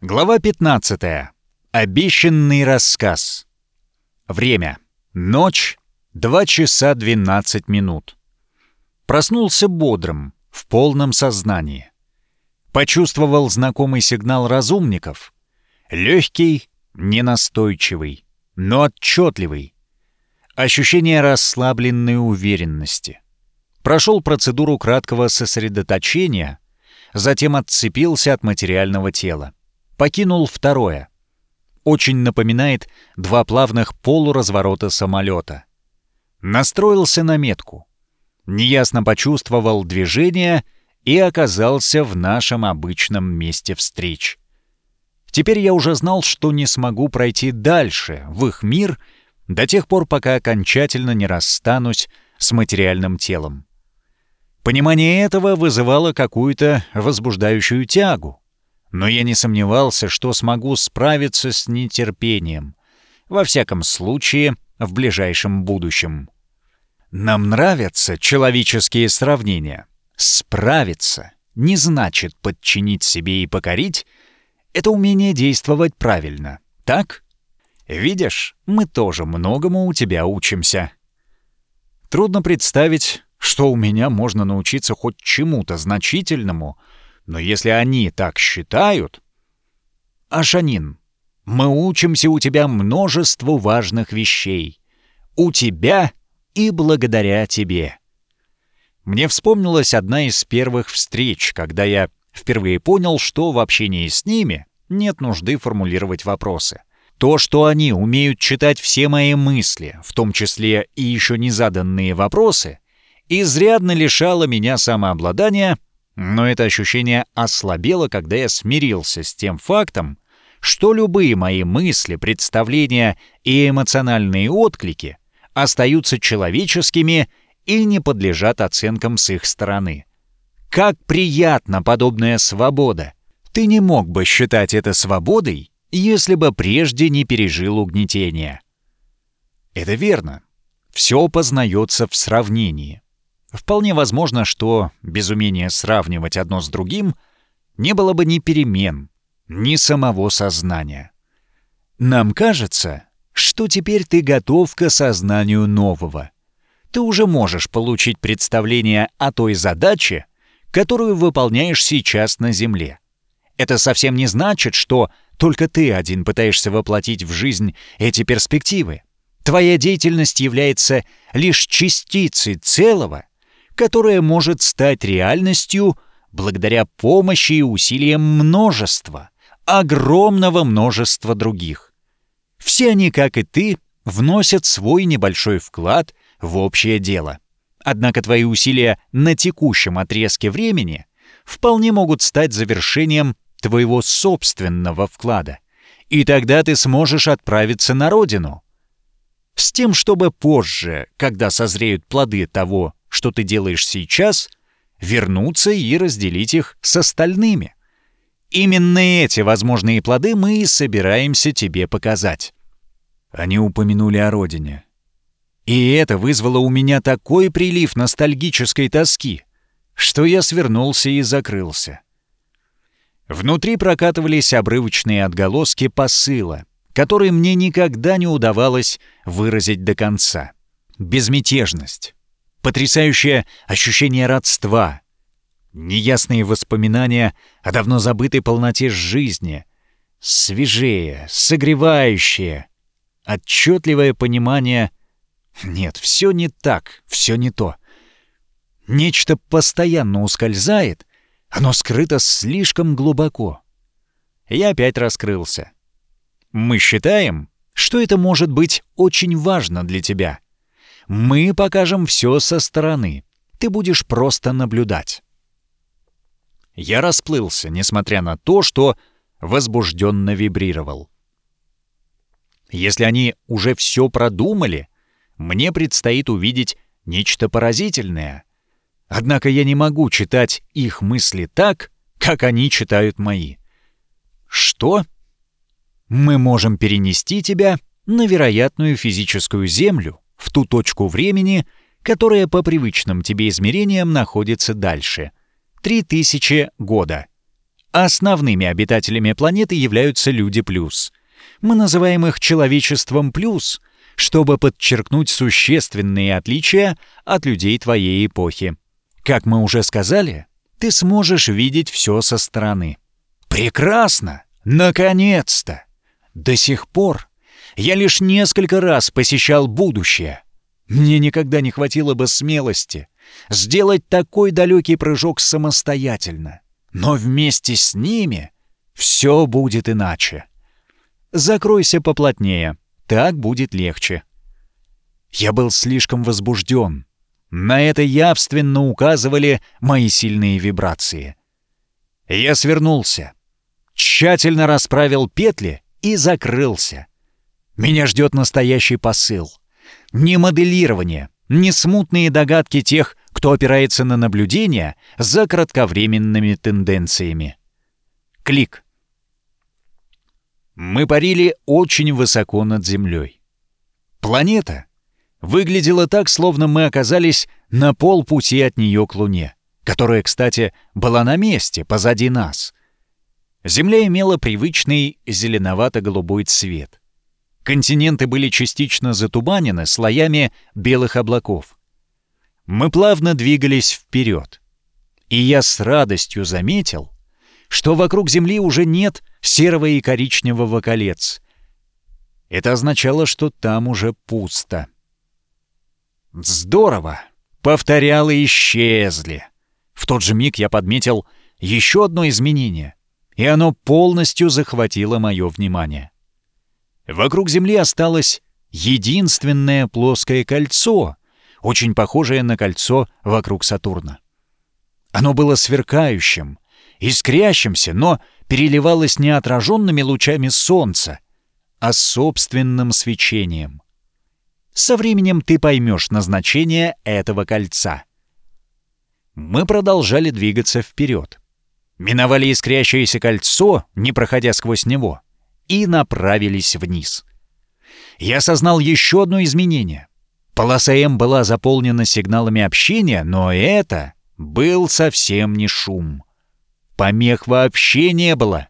Глава 15. Обещанный рассказ. Время. Ночь. 2 часа 12 минут. Проснулся бодрым, в полном сознании. Почувствовал знакомый сигнал разумников. Легкий, ненастойчивый, но отчетливый. Ощущение расслабленной уверенности. Прошел процедуру краткого сосредоточения, затем отцепился от материального тела. Покинул второе. Очень напоминает два плавных полуразворота самолета. Настроился на метку. Неясно почувствовал движение и оказался в нашем обычном месте встреч. Теперь я уже знал, что не смогу пройти дальше, в их мир, до тех пор, пока окончательно не расстанусь с материальным телом. Понимание этого вызывало какую-то возбуждающую тягу, но я не сомневался, что смогу справиться с нетерпением, во всяком случае, в ближайшем будущем. Нам нравятся человеческие сравнения. Справиться не значит подчинить себе и покорить, это умение действовать правильно, так? Видишь, мы тоже многому у тебя учимся. Трудно представить, что у меня можно научиться хоть чему-то значительному, но если они так считают... Ашанин, мы учимся у тебя множеству важных вещей. У тебя и благодаря тебе. Мне вспомнилась одна из первых встреч, когда я впервые понял, что в общении с ними нет нужды формулировать вопросы. То, что они умеют читать все мои мысли, в том числе и еще не заданные вопросы, изрядно лишало меня самообладания, но это ощущение ослабело, когда я смирился с тем фактом, что любые мои мысли, представления и эмоциональные отклики остаются человеческими и не подлежат оценкам с их стороны. Как приятна подобная свобода! Ты не мог бы считать это свободой, если бы прежде не пережил угнетения. Это верно. Все познается в сравнении. Вполне возможно, что без умения сравнивать одно с другим не было бы ни перемен, ни самого сознания. Нам кажется, что теперь ты готов к осознанию нового. Ты уже можешь получить представление о той задаче, которую выполняешь сейчас на Земле. Это совсем не значит, что только ты один пытаешься воплотить в жизнь эти перспективы. Твоя деятельность является лишь частицей целого, которое может стать реальностью благодаря помощи и усилиям множества, огромного множества других. Все они, как и ты, вносят свой небольшой вклад в общее дело. Однако твои усилия на текущем отрезке времени вполне могут стать завершением твоего собственного вклада. И тогда ты сможешь отправиться на родину. С тем, чтобы позже, когда созреют плоды того, что ты делаешь сейчас, вернуться и разделить их с остальными. Именно эти возможные плоды мы и собираемся тебе показать. Они упомянули о родине. И это вызвало у меня такой прилив ностальгической тоски, что я свернулся и закрылся. Внутри прокатывались обрывочные отголоски посыла, который мне никогда не удавалось выразить до конца. Безмятежность, потрясающее ощущение родства, неясные воспоминания о давно забытой полноте жизни, свежее, согревающее, отчетливое понимание «нет, все не так, все не то». Нечто постоянно ускользает, оно скрыто слишком глубоко. Я опять раскрылся. Мы считаем, что это может быть очень важно для тебя — мы покажем все со стороны. Ты будешь просто наблюдать. Я расплылся, несмотря на то, что возбужденно вибрировал. Если они уже все продумали, мне предстоит увидеть нечто поразительное. Однако я не могу читать их мысли так, как они читают мои. Что? Мы можем перенести тебя на вероятную физическую землю, ту точку времени, которая по привычным тебе измерениям находится дальше. 3000 года. Основными обитателями планеты являются люди плюс. Мы называем их человечеством плюс, чтобы подчеркнуть существенные отличия от людей твоей эпохи. Как мы уже сказали, ты сможешь видеть все со стороны. Прекрасно! Наконец-то! До сих пор я лишь несколько раз посещал будущее. Мне никогда не хватило бы смелости сделать такой далекий прыжок самостоятельно. Но вместе с ними все будет иначе. Закройся поплотнее, так будет легче. Я был слишком возбужден. На это явственно указывали мои сильные вибрации. Я свернулся, тщательно расправил петли и закрылся. Меня ждет настоящий посыл. Не моделирование, не смутные догадки тех, кто опирается на наблюдения за кратковременными тенденциями. Клик. Мы парили очень высоко над Землей. Планета выглядела так, словно мы оказались на полпути от нее к Луне, которая, кстати, была на месте, позади нас. Земля имела привычный зеленовато-голубой цвет. Континенты были частично затуманены слоями белых облаков. Мы плавно двигались вперед. И я с радостью заметил, что вокруг Земли уже нет серого и коричневого колец. Это означало, что там уже пусто. Здорово! Повторялы исчезли. В тот же миг я подметил еще одно изменение, и оно полностью захватило мое внимание. Вокруг Земли осталось единственное плоское кольцо, очень похожее на кольцо вокруг Сатурна. Оно было сверкающим, искрящимся, но переливалось не отраженными лучами Солнца, а собственным свечением. Со временем ты поймешь назначение этого кольца. Мы продолжали двигаться вперед. Миновали искрящееся кольцо, не проходя сквозь него, и направились вниз. Я осознал еще одно изменение. Полоса М была заполнена сигналами общения, но это был совсем не шум. Помех вообще не было.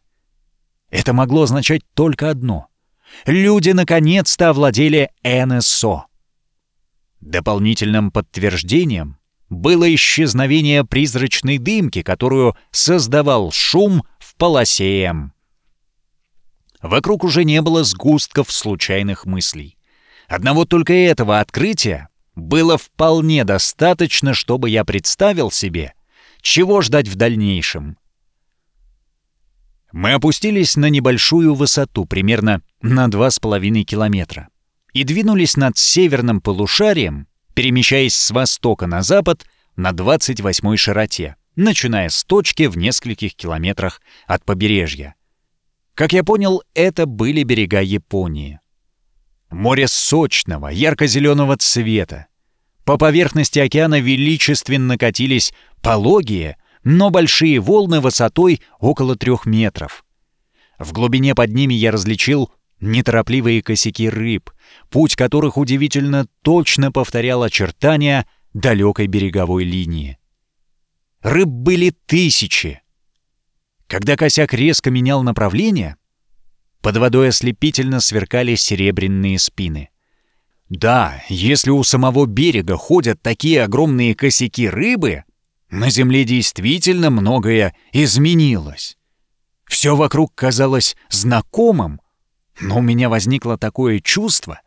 Это могло означать только одно. Люди наконец-то овладели НСО. Дополнительным подтверждением было исчезновение призрачной дымки, которую создавал шум в полосе М. Вокруг уже не было сгустков случайных мыслей. Одного только этого открытия было вполне достаточно, чтобы я представил себе, чего ждать в дальнейшем. Мы опустились на небольшую высоту, примерно на 2,5 километра, и двинулись над северным полушарием, перемещаясь с востока на запад на 28-й широте, начиная с точки в нескольких километрах от побережья. Как я понял, это были берега Японии. Море сочного, ярко-зеленого цвета. По поверхности океана величественно катились пологие, но большие волны высотой около трех метров. В глубине под ними я различил неторопливые косяки рыб, путь которых удивительно точно повторял очертания далекой береговой линии. Рыб были тысячи. Когда косяк резко менял направление, под водой ослепительно сверкали серебряные спины. Да, если у самого берега ходят такие огромные косяки рыбы, на земле действительно многое изменилось. Все вокруг казалось знакомым, но у меня возникло такое чувство,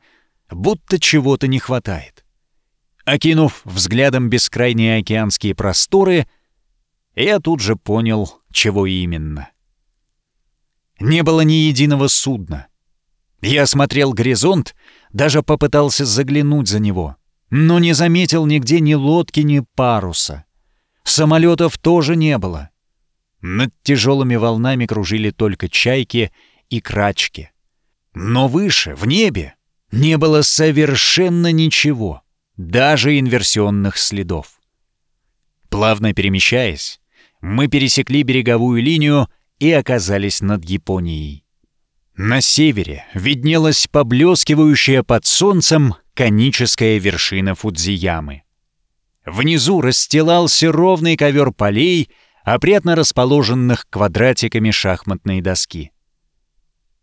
будто чего-то не хватает. Окинув взглядом бескрайние океанские просторы, я тут же понял, чего именно — не было ни единого судна. Я осмотрел горизонт, даже попытался заглянуть за него, но не заметил нигде ни лодки, ни паруса. Самолетов тоже не было. Над тяжелыми волнами кружили только чайки и крачки. Но выше, в небе, не было совершенно ничего, даже инверсионных следов. Плавно перемещаясь, мы пересекли береговую линию и оказались над Японией. На севере виднелась поблескивающая под солнцем коническая вершина Фудзиямы. Внизу расстилался ровный ковер полей, опрятно расположенных квадратиками шахматной доски.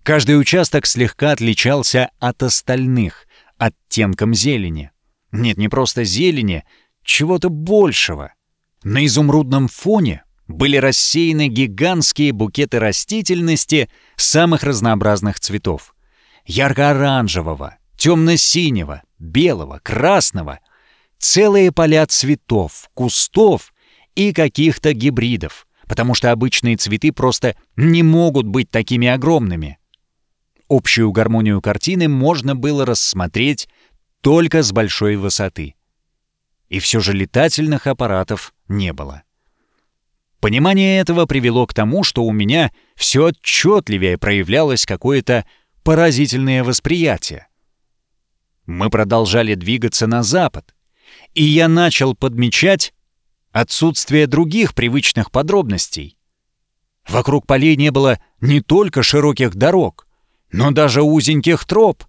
Каждый участок слегка отличался от остальных оттенком зелени. Нет, не просто зелени, чего-то большего. На изумрудном фоне были рассеяны гигантские букеты растительности самых разнообразных цветов. Ярко-оранжевого, темно-синего, белого, красного. Целые поля цветов, кустов и каких-то гибридов, потому что обычные цветы просто не могут быть такими огромными. Общую гармонию картины можно было рассмотреть только с большой высоты. И все же летательных аппаратов не было. Понимание этого привело к тому, что у меня все отчетливее проявлялось какое-то поразительное восприятие. Мы продолжали двигаться на запад, и я начал подмечать отсутствие других привычных подробностей. Вокруг полей не было не только широких дорог, но даже узеньких троп.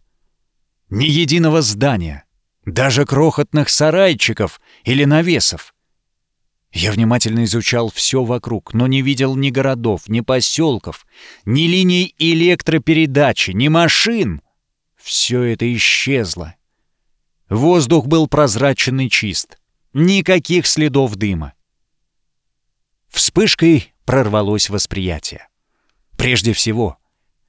Ни единого здания, даже крохотных сарайчиков или навесов. Я внимательно изучал все вокруг, но не видел ни городов, ни поселков, ни линий электропередачи, ни машин. Все это исчезло. Воздух был прозрачен и чист. Никаких следов дыма. Вспышкой прорвалось восприятие. Прежде всего,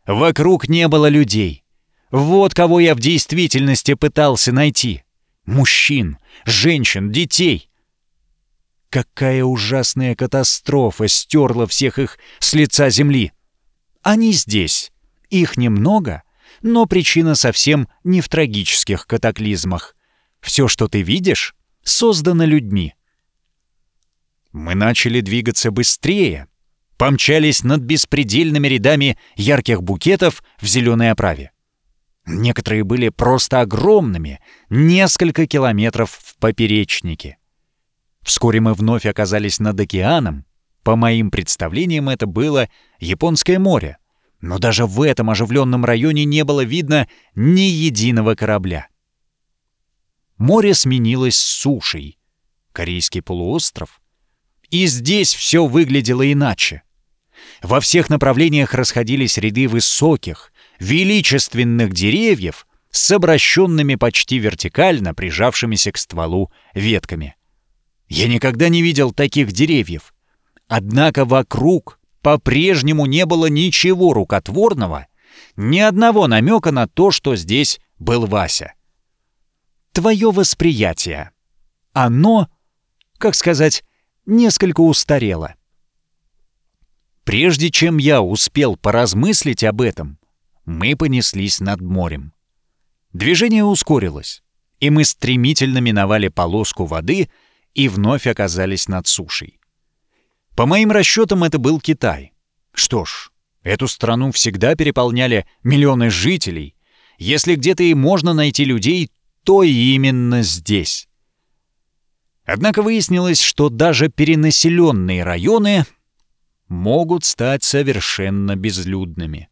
вокруг не было людей. Вот кого я в действительности пытался найти. Мужчин, женщин, детей. Какая ужасная катастрофа стерла всех их с лица земли. Они здесь. Их немного, но причина совсем не в трагических катаклизмах. Все, что ты видишь, создано людьми. Мы начали двигаться быстрее, помчались над беспредельными рядами ярких букетов в зеленой оправе. Некоторые были просто огромными, несколько километров в поперечнике. Вскоре мы вновь оказались над океаном. По моим представлениям, это было Японское море. Но даже в этом оживленном районе не было видно ни единого корабля. Море сменилось сушей. Корейский полуостров. И здесь все выглядело иначе. Во всех направлениях расходились ряды высоких, величественных деревьев с обращенными почти вертикально прижавшимися к стволу ветками. Я никогда не видел таких деревьев. Однако вокруг по-прежнему не было ничего рукотворного, ни одного намека на то, что здесь был Вася. Твое восприятие. Оно, как сказать, несколько устарело. Прежде чем я успел поразмыслить об этом, мы понеслись над морем. Движение ускорилось, и мы стремительно миновали полоску воды — и вновь оказались над сушей. По моим расчетам, это был Китай. Что ж, эту страну всегда переполняли миллионы жителей. Если где-то и можно найти людей, то именно здесь. Однако выяснилось, что даже перенаселенные районы могут стать совершенно безлюдными.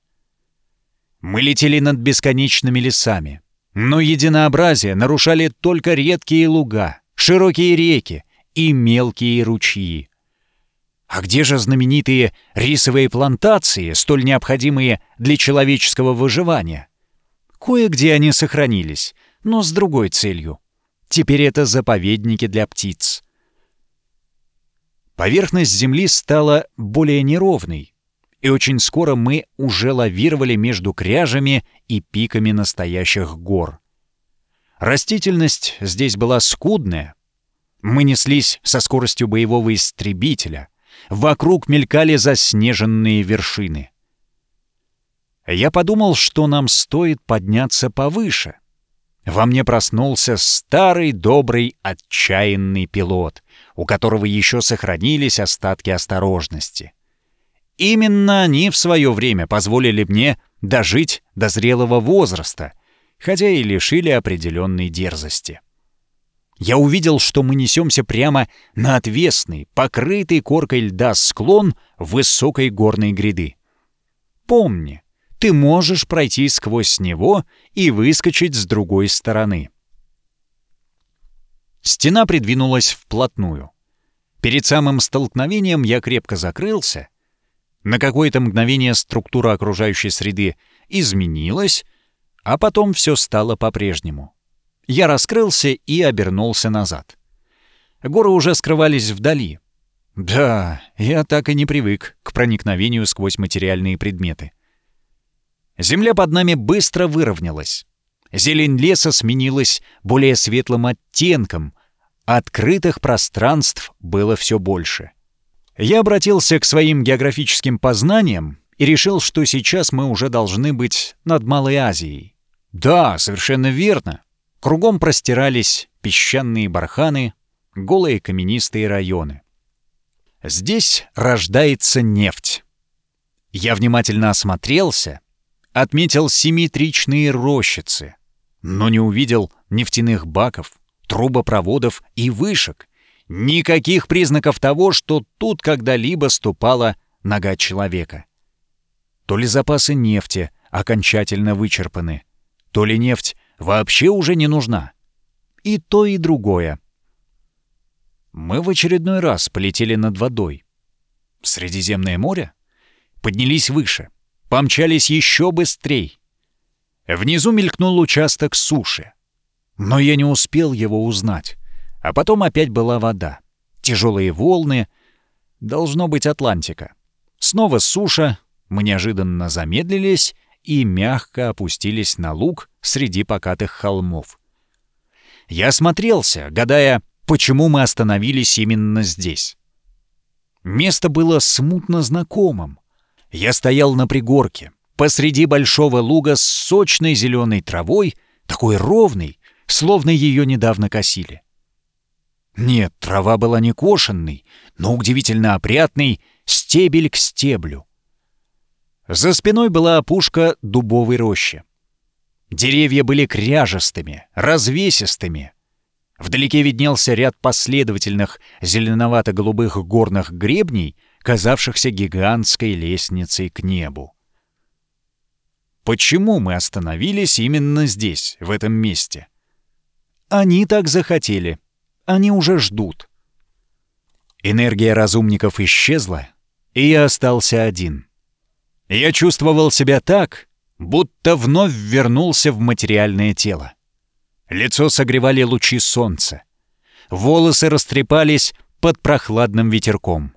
Мы летели над бесконечными лесами, но единообразие нарушали только редкие луга, широкие реки и мелкие ручьи. А где же знаменитые рисовые плантации, столь необходимые для человеческого выживания? Кое-где они сохранились, но с другой целью. Теперь это заповедники для птиц. Поверхность Земли стала более неровной, и очень скоро мы уже лавировали между кряжами и пиками настоящих гор. Растительность здесь была скудная. Мы неслись со скоростью боевого истребителя. Вокруг мелькали заснеженные вершины. Я подумал, что нам стоит подняться повыше. Во мне проснулся старый, добрый, отчаянный пилот, у которого еще сохранились остатки осторожности. Именно они в свое время позволили мне дожить до зрелого возраста хотя и лишили определенной дерзости. Я увидел, что мы несемся прямо на отвесный, покрытый коркой льда склон высокой горной гряды. Помни, ты можешь пройти сквозь него и выскочить с другой стороны. Стена придвинулась вплотную. Перед самым столкновением я крепко закрылся. На какое-то мгновение структура окружающей среды изменилась, а потом все стало по-прежнему. Я раскрылся и обернулся назад. Горы уже скрывались вдали. Да, я так и не привык к проникновению сквозь материальные предметы. Земля под нами быстро выровнялась. Зелень леса сменилась более светлым оттенком, открытых пространств было все больше. Я обратился к своим географическим познаниям и решил, что сейчас мы уже должны быть над Малой Азией. Да, совершенно верно. Кругом простирались песчаные барханы, голые каменистые районы. Здесь рождается нефть. Я внимательно осмотрелся, отметил симметричные рощицы, но не увидел нефтяных баков, трубопроводов и вышек. Никаких признаков того, что тут когда-либо ступала нога человека. То ли запасы нефти окончательно вычерпаны, то ли нефть вообще уже не нужна. И то, и другое. Мы в очередной раз полетели над водой. Средиземное море? Поднялись выше, помчались еще быстрее. Внизу мелькнул участок суши. Но я не успел его узнать. А потом опять была вода. Тяжелые волны. Должно быть Атлантика. Снова суша. Мы неожиданно замедлились и мягко опустились на луг среди покатых холмов. Я осмотрелся, гадая, почему мы остановились именно здесь. Место было смутно знакомым. Я стоял на пригорке, посреди большого луга с сочной зеленой травой, такой ровной, словно ее недавно косили. Нет, трава была не кошенной, но удивительно опрятной, стебель к стеблю. За спиной была опушка дубовой рощи. Деревья были кряжестыми, развесистыми. Вдалеке виднелся ряд последовательных зеленовато-голубых горных гребней, казавшихся гигантской лестницей к небу. Почему мы остановились именно здесь, в этом месте? Они так захотели. Они уже ждут. Энергия разумников исчезла, и я остался один — я чувствовал себя так, будто вновь вернулся в материальное тело. Лицо согревали лучи солнца. Волосы растрепались под прохладным ветерком.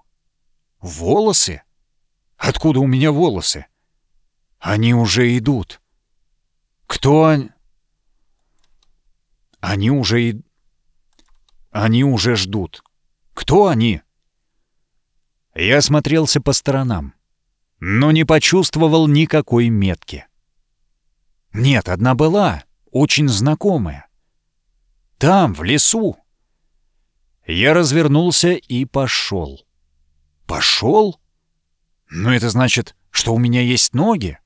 Волосы? Откуда у меня волосы? Они уже идут. Кто они? Они уже и... Они уже ждут. Кто они? Я осмотрелся по сторонам но не почувствовал никакой метки. Нет, одна была, очень знакомая. Там, в лесу. Я развернулся и пошел. Пошел? Ну это значит, что у меня есть ноги.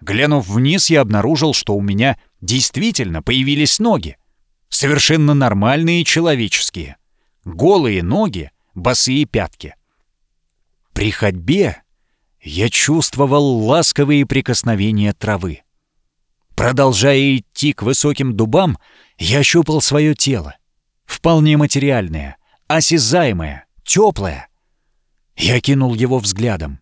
Глянув вниз, я обнаружил, что у меня действительно появились ноги. Совершенно нормальные человеческие. Голые ноги, босые пятки. При ходьбе я чувствовал ласковые прикосновения травы. Продолжая идти к высоким дубам, я щупал свое тело. Вполне материальное, осязаемое, теплое. Я кинул его взглядом.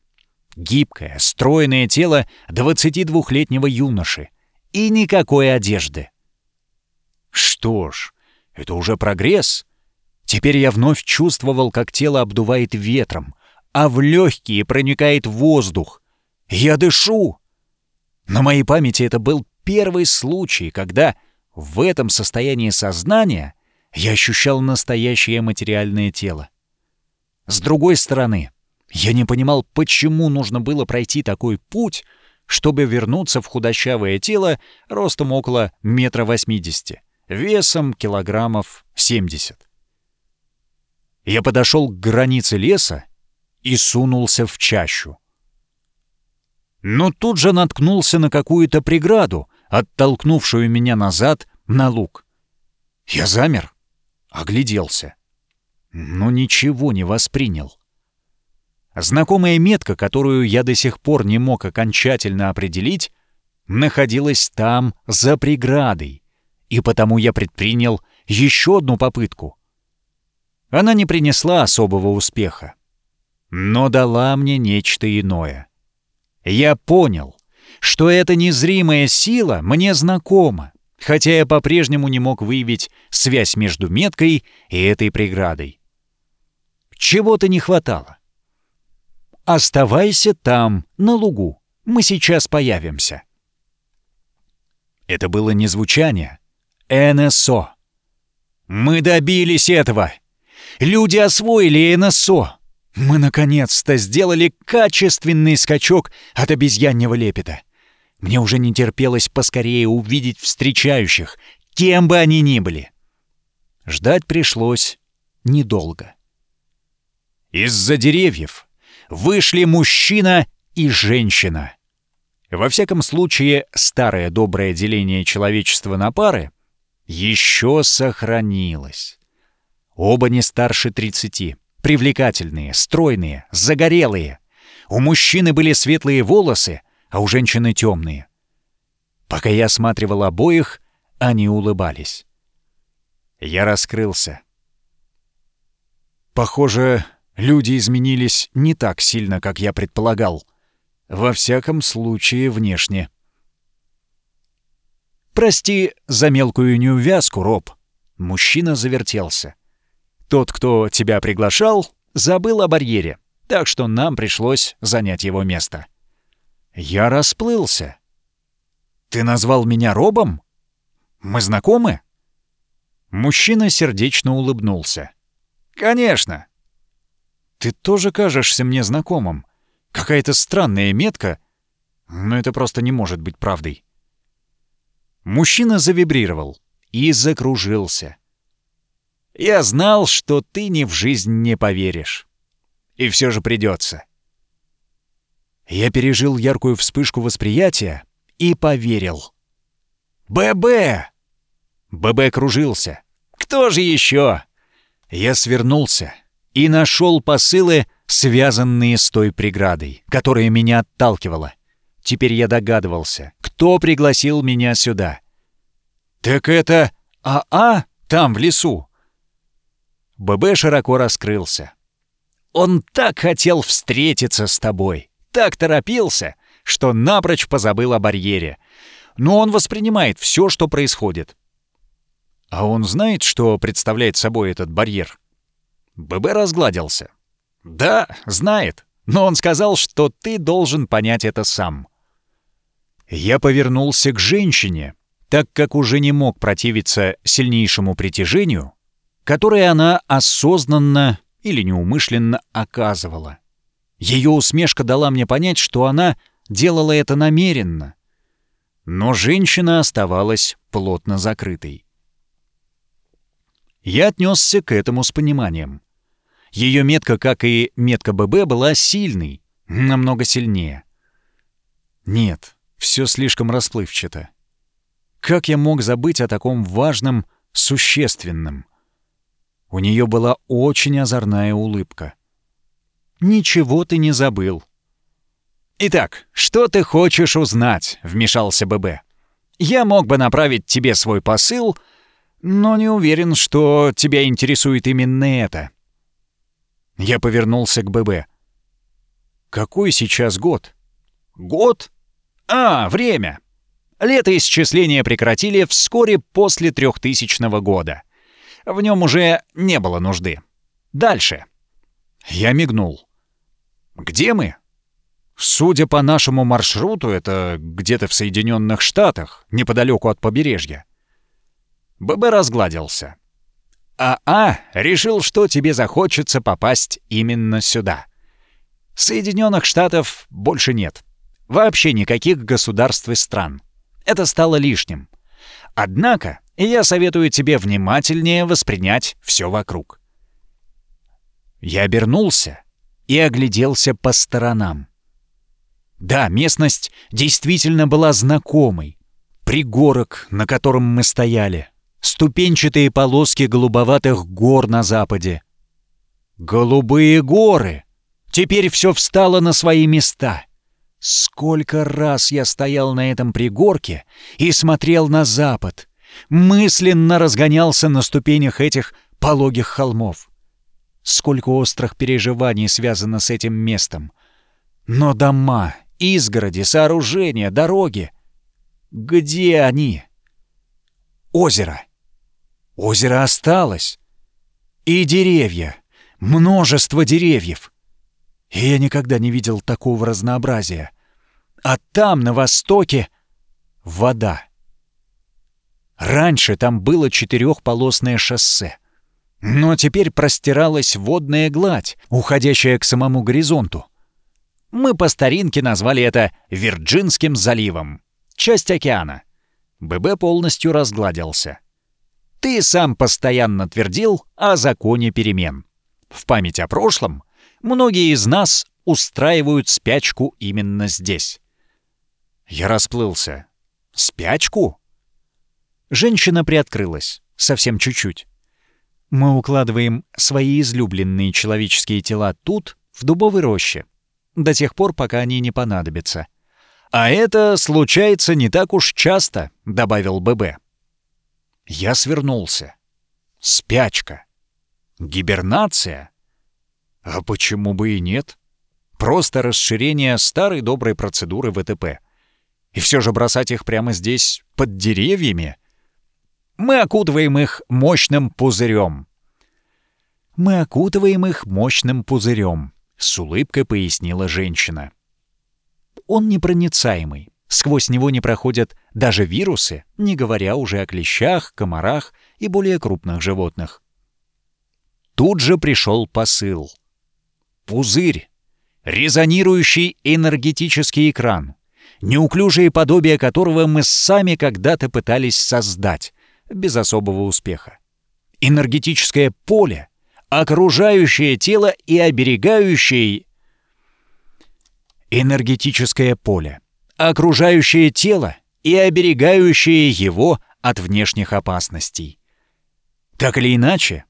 Гибкое, стройное тело 22-летнего юноши. И никакой одежды. Что ж, это уже прогресс. Теперь я вновь чувствовал, как тело обдувает ветром, а в легкие проникает воздух. Я дышу. На моей памяти это был первый случай, когда в этом состоянии сознания я ощущал настоящее материальное тело. С другой стороны, я не понимал, почему нужно было пройти такой путь, чтобы вернуться в худощавое тело ростом около метра восьмидесяти, весом килограммов семьдесят. Я подошел к границе леса и сунулся в чащу. Но тут же наткнулся на какую-то преграду, оттолкнувшую меня назад на луг. Я замер, огляделся, но ничего не воспринял. Знакомая метка, которую я до сих пор не мог окончательно определить, находилась там, за преградой, и потому я предпринял еще одну попытку. она не принесла особого успеха, но дала мне нечто иное. Я понял, что эта незримая сила мне знакома, хотя я по-прежнему не мог выявить связь между меткой и этой преградой. Чего-то не хватало. «Оставайся там, на лугу, мы сейчас появимся». Это было не звучание, НСО. Мы добились этого. Люди освоили НСО. Мы наконец-то сделали качественный скачок от обезьяньего лепета. Мне уже не терпелось поскорее увидеть встречающих, кем бы они ни были. Ждать пришлось недолго. Из-за деревьев вышли мужчина и женщина. Во всяком случае, старое доброе деление человечества на пары еще сохранилось. Оба не старше 30, привлекательные, стройные, загорелые. У мужчины были светлые волосы, а у женщины темные. Пока я осматривал обоих, они улыбались. Я раскрылся. Похоже, люди изменились не так сильно, как я предполагал. Во всяком случае, внешне. «Прости за мелкую неувязку, Роб». Мужчина завертелся. «Тот, кто тебя приглашал, забыл о барьере, так что нам пришлось занять его место». Я расплылся. «Ты назвал меня Робом? Мы знакомы?» Мужчина сердечно улыбнулся. «Конечно!» «Ты тоже кажешься мне знакомым. Какая-то странная метка, но это просто не может быть правдой». Мужчина завибрировал и закружился. «Я знал, что ты ни в жизнь не поверишь. И все же придется. Я пережил яркую вспышку восприятия и поверил. «ББ!» ББ кружился. «Кто же еще?» Я свернулся и нашел посылы, связанные с той преградой, которая меня отталкивала. Теперь я догадывался, кто пригласил меня сюда. «Так это АА там, в лесу?» ББ широко раскрылся. «Он так хотел встретиться с тобой, так торопился, что напрочь позабыл о барьере. Но он воспринимает все, что происходит». «А он знает, что представляет собой этот барьер?» ББ разгладился. «Да, знает, но он сказал, что ты должен понять это сам». Я повернулся к женщине, так как уже не мог противиться сильнейшему притяжению, которое она осознанно или неумышленно оказывала. Ее усмешка дала мне понять, что она делала это намеренно. Но женщина оставалась плотно закрытой. Я отнесся к этому с пониманием. Ее метка, как и метка ББ, была сильной, намного сильнее. Нет, все слишком расплывчато. Как я мог забыть о таком важном, существенном? У нее была очень озорная улыбка. «Ничего ты не забыл». «Итак, что ты хочешь узнать?» — вмешался ББ. «Я мог бы направить тебе свой посыл, но не уверен, что тебя интересует именно это». Я повернулся к ББ. «Какой сейчас год?» «Год? А, время. Летоисчисления прекратили вскоре после 3000 года. В нем уже не было нужды. Дальше. Я мигнул. Где мы? Судя по нашему маршруту, это где-то в Соединенных Штатах, неподалеку от побережья. ББ разгладился. АА решил, что тебе захочется попасть именно сюда. Соединенных Штатов больше нет. Вообще никаких государств и стран. Это стало лишним. Однако я советую тебе внимательнее воспринять все вокруг. Я обернулся и огляделся по сторонам. Да, местность действительно была знакомой. Пригорок, на котором мы стояли, ступенчатые полоски голубоватых гор на западе. Голубые горы! Теперь все встало на свои места — Сколько раз я стоял на этом пригорке и смотрел на запад, мысленно разгонялся на ступенях этих пологих холмов. сколько острых переживаний связано с этим местом. Но дома, изгороди, сооружения, дороги... Где они? Озеро. Озеро осталось. И деревья. Множество деревьев. И я никогда не видел такого разнообразия. А там, на востоке, вода. Раньше там было четырехполосное шоссе. Но теперь простиралась водная гладь, уходящая к самому горизонту. Мы по старинке назвали это Вирджинским заливом. Часть океана. ББ полностью разгладился. Ты сам постоянно твердил о законе перемен. В память о прошлом многие из нас устраивают спячку именно здесь. Я расплылся. Спячку? Женщина приоткрылась. Совсем чуть-чуть. Мы укладываем свои излюбленные человеческие тела тут, в дубовой роще, до тех пор, пока они не понадобятся. «А это случается не так уж часто», — добавил ББ. Я свернулся. Спячка. Гибернация? А почему бы и нет? Просто расширение старой доброй процедуры ВТП. И все же бросать их прямо здесь, под деревьями? Мы окутываем их мощным пузырем. Мы окутываем их мощным пузырем, с улыбкой пояснила женщина. Он непроницаемый. Сквозь него не проходят даже вирусы, не говоря уже о клещах, комарах и более крупных животных. Тут же пришел посыл. Пузырь. Резонирующий энергетический экран. Неуклюжее подобие которого мы сами когда-то пытались создать, без особого успеха. Энергетическое поле, окружающее тело и оберегающее... Энергетическое поле, окружающее тело и оберегающее его от внешних опасностей. Так или иначе,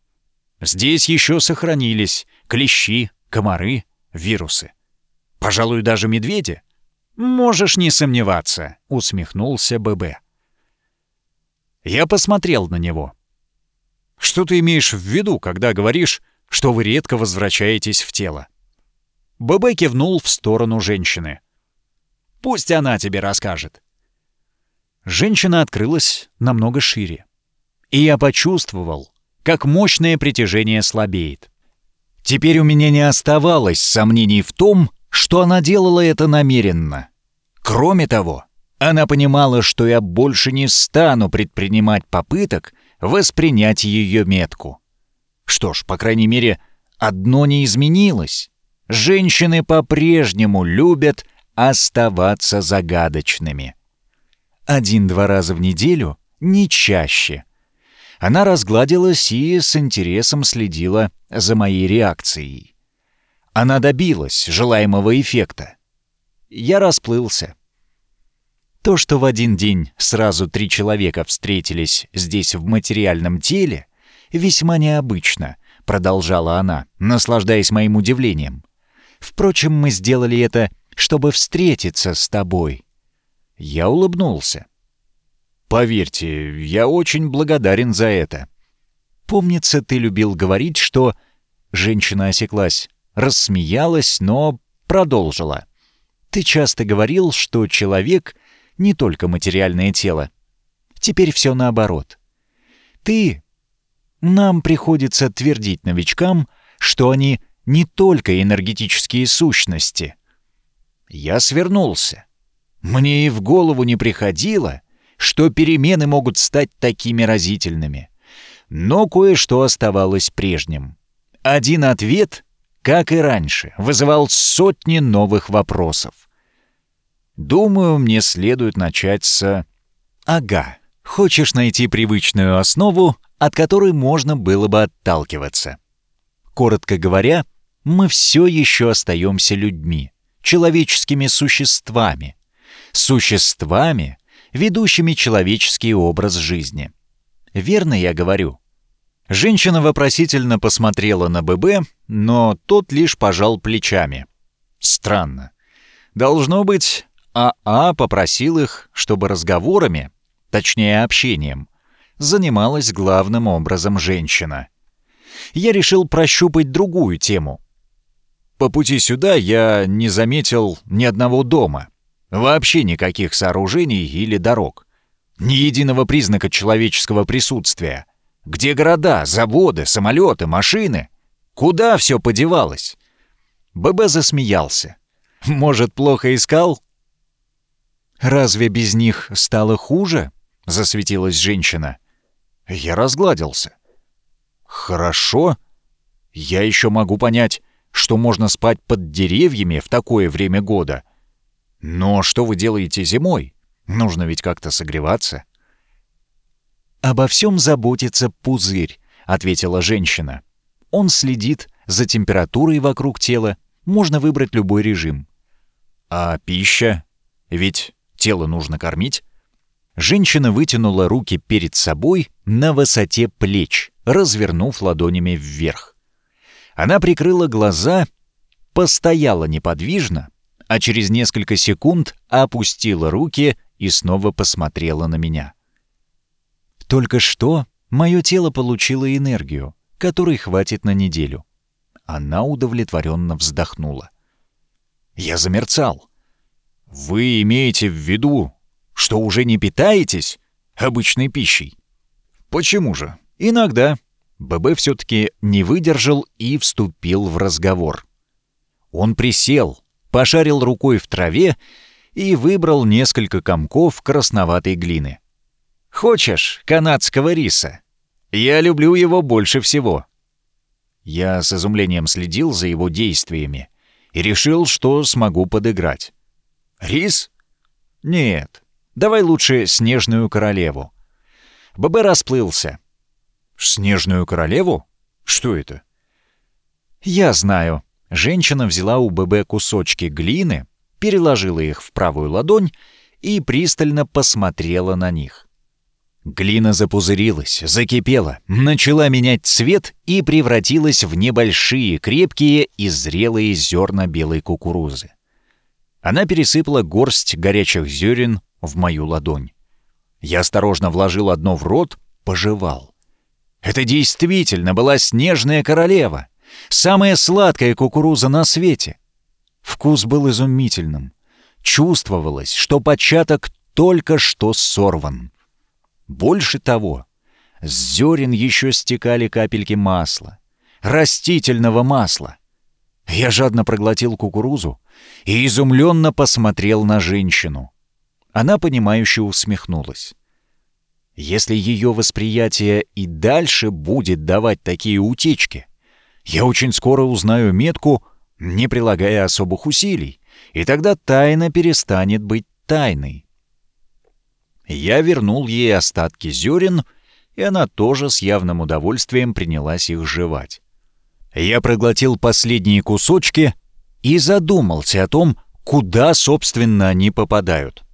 здесь еще сохранились клещи, комары, вирусы. Пожалуй, даже медведи. «Можешь не сомневаться», — усмехнулся ББ. Я посмотрел на него. «Что ты имеешь в виду, когда говоришь, что вы редко возвращаетесь в тело?» ББ кивнул в сторону женщины. «Пусть она тебе расскажет». Женщина открылась намного шире. И я почувствовал, как мощное притяжение слабеет. Теперь у меня не оставалось сомнений в том, что она делала это намеренно. Кроме того, она понимала, что я больше не стану предпринимать попыток воспринять ее метку. Что ж, по крайней мере, одно не изменилось. Женщины по-прежнему любят оставаться загадочными. Один-два раза в неделю, не чаще. Она разгладилась и с интересом следила за моей реакцией. Она добилась желаемого эффекта. Я расплылся. То, что в один день сразу три человека встретились здесь в материальном теле, весьма необычно, продолжала она, наслаждаясь моим удивлением. Впрочем, мы сделали это, чтобы встретиться с тобой. Я улыбнулся. Поверьте, я очень благодарен за это. Помнится, ты любил говорить, что... Женщина осеклась, рассмеялась, но продолжила. Ты часто говорил, что человек — не только материальное тело. Теперь все наоборот. Ты... Нам приходится твердить новичкам, что они не только энергетические сущности. Я свернулся. Мне и в голову не приходило, что перемены могут стать такими разительными. Но кое-что оставалось прежним. Один ответ, как и раньше, вызывал сотни новых вопросов. Думаю, мне следует начать с... Ага, хочешь найти привычную основу, от которой можно было бы отталкиваться. Коротко говоря, мы все еще остаемся людьми, человеческими существами. Существами, ведущими человеческий образ жизни. Верно я говорю? Женщина вопросительно посмотрела на ББ, но тот лишь пожал плечами. Странно. Должно быть, АА а попросил их, чтобы разговорами, точнее общением, занималась главным образом женщина. я решил прощупать другую тему. По пути сюда я не заметил ни одного дома, вообще никаких сооружений или дорог, ни единого признака человеческого присутствия. Где города, заводы, самолеты, машины? Куда все подевалось? ББ засмеялся. Может, плохо искал? «Разве без них стало хуже?» — засветилась женщина. Я разгладился. «Хорошо. Я еще могу понять, что можно спать под деревьями в такое время года. Но что вы делаете зимой? Нужно ведь как-то согреваться». «Обо всем заботится пузырь», — ответила женщина. «Он следит за температурой вокруг тела. Можно выбрать любой режим». «А пища? Ведь тело нужно кормить. Женщина вытянула руки перед собой на высоте плеч, развернув ладонями вверх. Она прикрыла глаза, постояла неподвижно, а через несколько секунд опустила руки и снова посмотрела на меня. Только что мое тело получило энергию, которой хватит на неделю. Она удовлетворенно вздохнула. Я замерцал. Вы имеете в виду, что уже не питаетесь обычной пищей? Почему же? Иногда. ББ все-таки не выдержал и вступил в разговор. Он присел, пошарил рукой в траве и выбрал несколько комков красноватой глины. «Хочешь канадского риса? Я люблю его больше всего». Я с изумлением следил за его действиями и решил, что смогу подыграть. Рис? Нет. Давай лучше снежную королеву. ББ расплылся. Снежную королеву? Что это? Я знаю. Женщина взяла у ББ кусочки глины, переложила их в правую ладонь и пристально посмотрела на них. Глина запузырилась, закипела, начала менять цвет и превратилась в небольшие, крепкие и зрелые зерна белой кукурузы. Она пересыпала горсть горячих зерен в мою ладонь. Я осторожно вложил одно в рот, пожевал. Это действительно была снежная королева, самая сладкая кукуруза на свете. Вкус был изумительным. Чувствовалось, что початок только что сорван. Больше того, с зерен еще стекали капельки масла, растительного масла. Я жадно проглотил кукурузу и изумленно посмотрел на женщину. Она, понимающе усмехнулась. Если ее восприятие и дальше будет давать такие утечки, я очень скоро узнаю метку, не прилагая особых усилий, и тогда тайна перестанет быть тайной. Я вернул ей остатки зерен, и она тоже с явным удовольствием принялась их жевать. Я проглотил последние кусочки и задумался о том, куда, собственно, они попадают.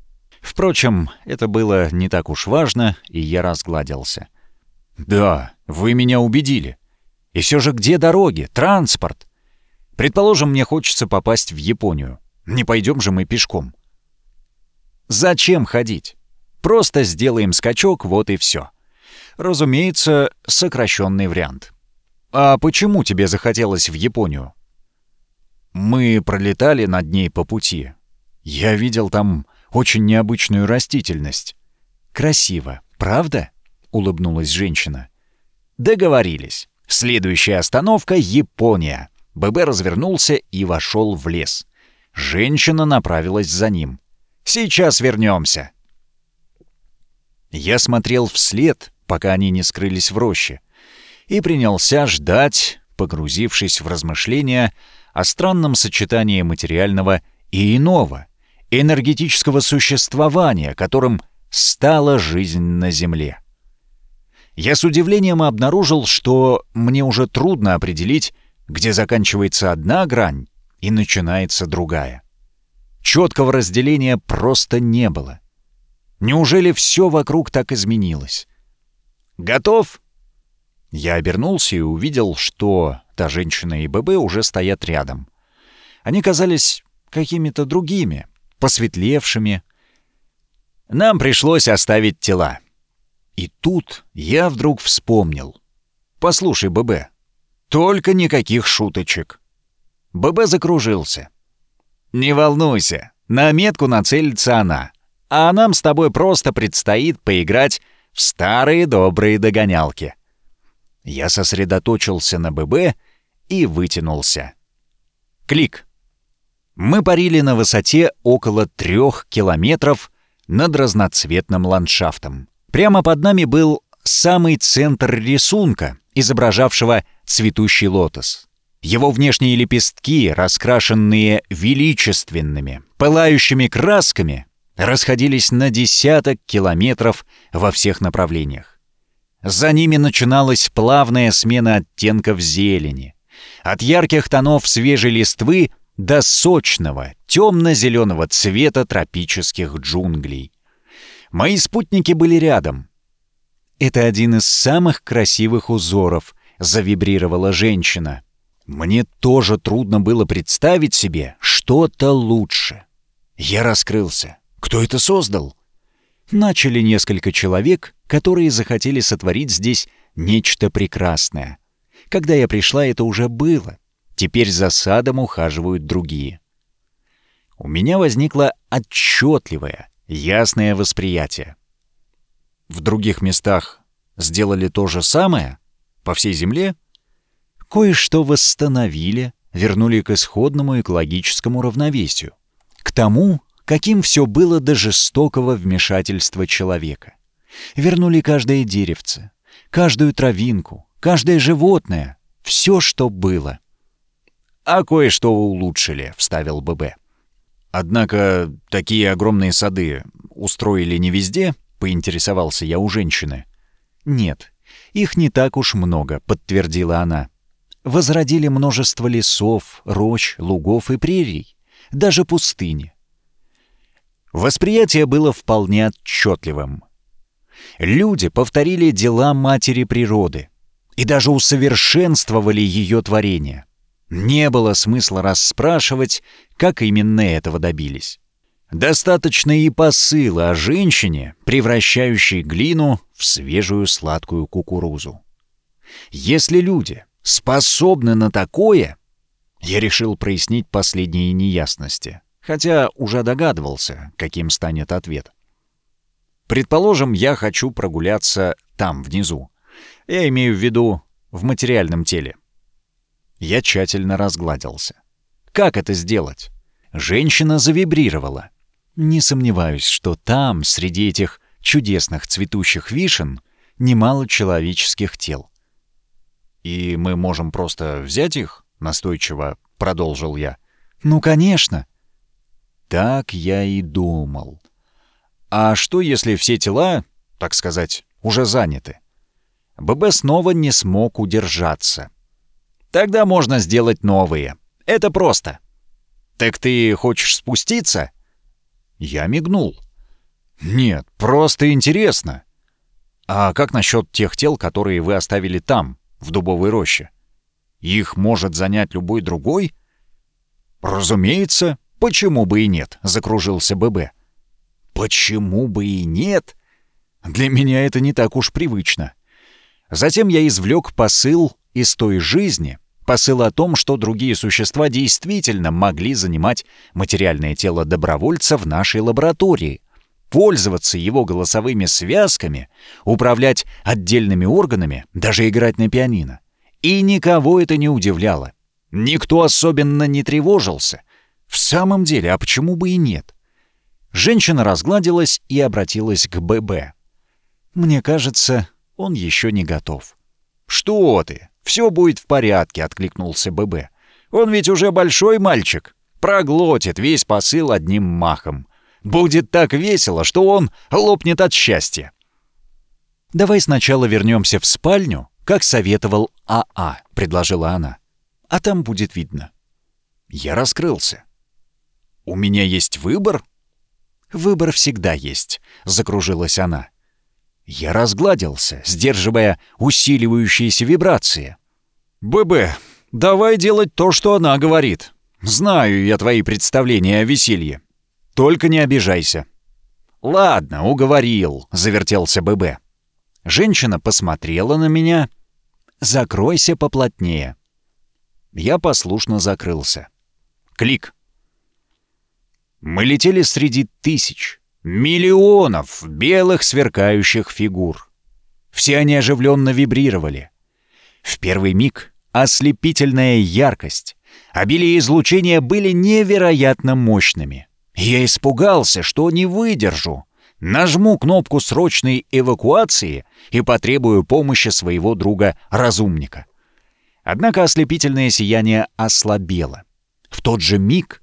Впрочем, это было не так уж важно, и я разгладился. «Да, вы меня убедили. И все же где дороги, транспорт? Предположим, мне хочется попасть в Японию. Не пойдем же мы пешком». «Зачем ходить? Просто сделаем скачок, вот и все. Разумеется, сокращенный вариант». «А почему тебе захотелось в Японию?» «Мы пролетали над ней по пути. Я видел там очень необычную растительность. Красиво, правда?» — улыбнулась женщина. «Договорились. Следующая остановка — Япония». ББ развернулся и вошел в лес. Женщина направилась за ним. «Сейчас вернемся». Я смотрел вслед, пока они не скрылись в роще и принялся ждать, погрузившись в размышления о странном сочетании материального и иного, энергетического существования, которым стала жизнь на Земле. Я с удивлением обнаружил, что мне уже трудно определить, где заканчивается одна грань и начинается другая. Четкого разделения просто не было. Неужели все вокруг так изменилось? «Готов?» Я обернулся и увидел, что та женщина и ББ уже стоят рядом. Они казались какими-то другими, посветлевшими. Нам пришлось оставить тела. И тут я вдруг вспомнил. «Послушай, ББ, Только никаких шуточек. ББ закружился. «Не волнуйся, на метку нацелится она, а нам с тобой просто предстоит поиграть в старые добрые догонялки». Я сосредоточился на ББ и вытянулся. Клик. Мы парили на высоте около трех километров над разноцветным ландшафтом. Прямо под нами был самый центр рисунка, изображавшего цветущий лотос. Его внешние лепестки, раскрашенные величественными, пылающими красками, расходились на десяток километров во всех направлениях. За ними начиналась плавная смена оттенков зелени. От ярких тонов свежей листвы до сочного, темно-зеленого цвета тропических джунглей. Мои спутники были рядом. «Это один из самых красивых узоров», — завибрировала женщина. «Мне тоже трудно было представить себе что-то лучше». Я раскрылся. «Кто это создал?» Начали несколько человек, которые захотели сотворить здесь нечто прекрасное. Когда я пришла, это уже было. Теперь за садом ухаживают другие. У меня возникло отчетливое, ясное восприятие. В других местах сделали то же самое? По всей земле? Кое-что восстановили, вернули к исходному экологическому равновесию. К тому, каким все было до жестокого вмешательства человека. Вернули каждое деревце, каждую травинку, каждое животное, все, что было. «А кое-что улучшили», — вставил ББ. «Однако такие огромные сады устроили не везде?» — поинтересовался я у женщины. «Нет, их не так уж много», — подтвердила она. «Возродили множество лесов, рощ, лугов и прерий, даже пустыни». Восприятие было вполне отчетливым. Люди повторили дела матери природы и даже усовершенствовали ее творение. Не было смысла расспрашивать, как именно этого добились. Достаточно и посыла о женщине, превращающей глину в свежую сладкую кукурузу. Если люди способны на такое, я решил прояснить последние неясности, хотя уже догадывался, каким станет ответ. Предположим, я хочу прогуляться там, внизу. Я имею в виду в материальном теле. Я тщательно разгладился. Как это сделать? Женщина завибрировала. Не сомневаюсь, что там, среди этих чудесных цветущих вишен, немало человеческих тел. «И мы можем просто взять их?» — настойчиво продолжил я. «Ну, конечно!» Так я и думал. А что, если все тела, так сказать, уже заняты? ББ снова не смог удержаться. Тогда можно сделать новые. Это просто. Так ты хочешь спуститься? Я мигнул. «Нет, просто интересно. А как насчет тех тел, которые вы оставили там, в дубовой роще? Их может занять любой другой?» «Разумеется, почему бы и нет?» — закружился ББ. «Почему бы и нет?» Для меня это не так уж привычно. Затем я извлек посыл из той жизни, Посыл о том, что другие существа действительно могли занимать материальное тело добровольца в нашей лаборатории, пользоваться его голосовыми связками, управлять отдельными органами, даже играть на пианино. И никого это не удивляло. Никто особенно не тревожился. В самом деле, а почему бы и нет? Женщина разгладилась и обратилась к ББ. «Мне кажется, он еще не готов». «Что ты? «Все будет в порядке», — откликнулся ББ. «Он ведь уже большой мальчик. Проглотит весь посыл одним махом. Будет так весело, что он лопнет от счастья». «Давай сначала вернемся в спальню, как советовал АА», а», — предложила она. «А там будет видно». Я раскрылся. «У меня есть выбор?» «Выбор всегда есть», — закружилась она. Я разгладился, сдерживая усиливающиеся вибрации. «ББ, давай делать то, что она говорит. Знаю я твои представления о веселье. Только не обижайся». «Ладно, уговорил», — завертелся ББ. Женщина посмотрела на меня. закройся поплотнее». Я послушно закрылся. Клик. Мы летели среди тысяч, миллионов белых сверкающих фигур. Все они оживленно вибрировали. В первый миг ослепительная яркость, обилие излучения были невероятно мощными. Я испугался, что не выдержу. Нажму кнопку срочной эвакуации и потребую помощи своего друга-разумника. Однако ослепительное сияние ослабело. В тот же миг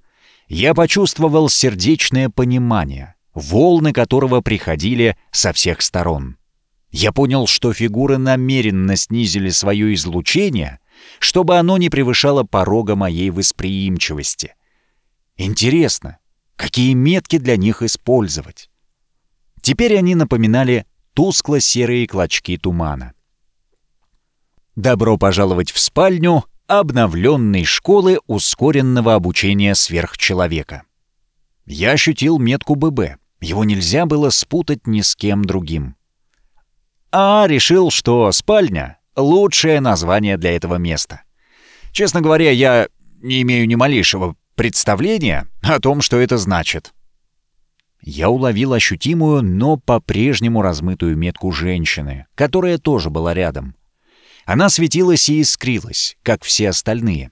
я почувствовал сердечное понимание, волны которого приходили со всех сторон. Я понял, что фигуры намеренно снизили свое излучение, чтобы оно не превышало порога моей восприимчивости. Интересно, какие метки для них использовать? Теперь они напоминали тускло-серые клочки тумана. Добро пожаловать в спальню обновленной школы ускоренного обучения сверхчеловека. Я ощутил метку ББ. Его нельзя было спутать ни с кем другим. А решил, что спальня — лучшее название для этого места. Честно говоря, я не имею ни малейшего представления о том, что это значит. Я уловил ощутимую, но по-прежнему размытую метку женщины, которая тоже была рядом — она светилась и искрилась, как все остальные.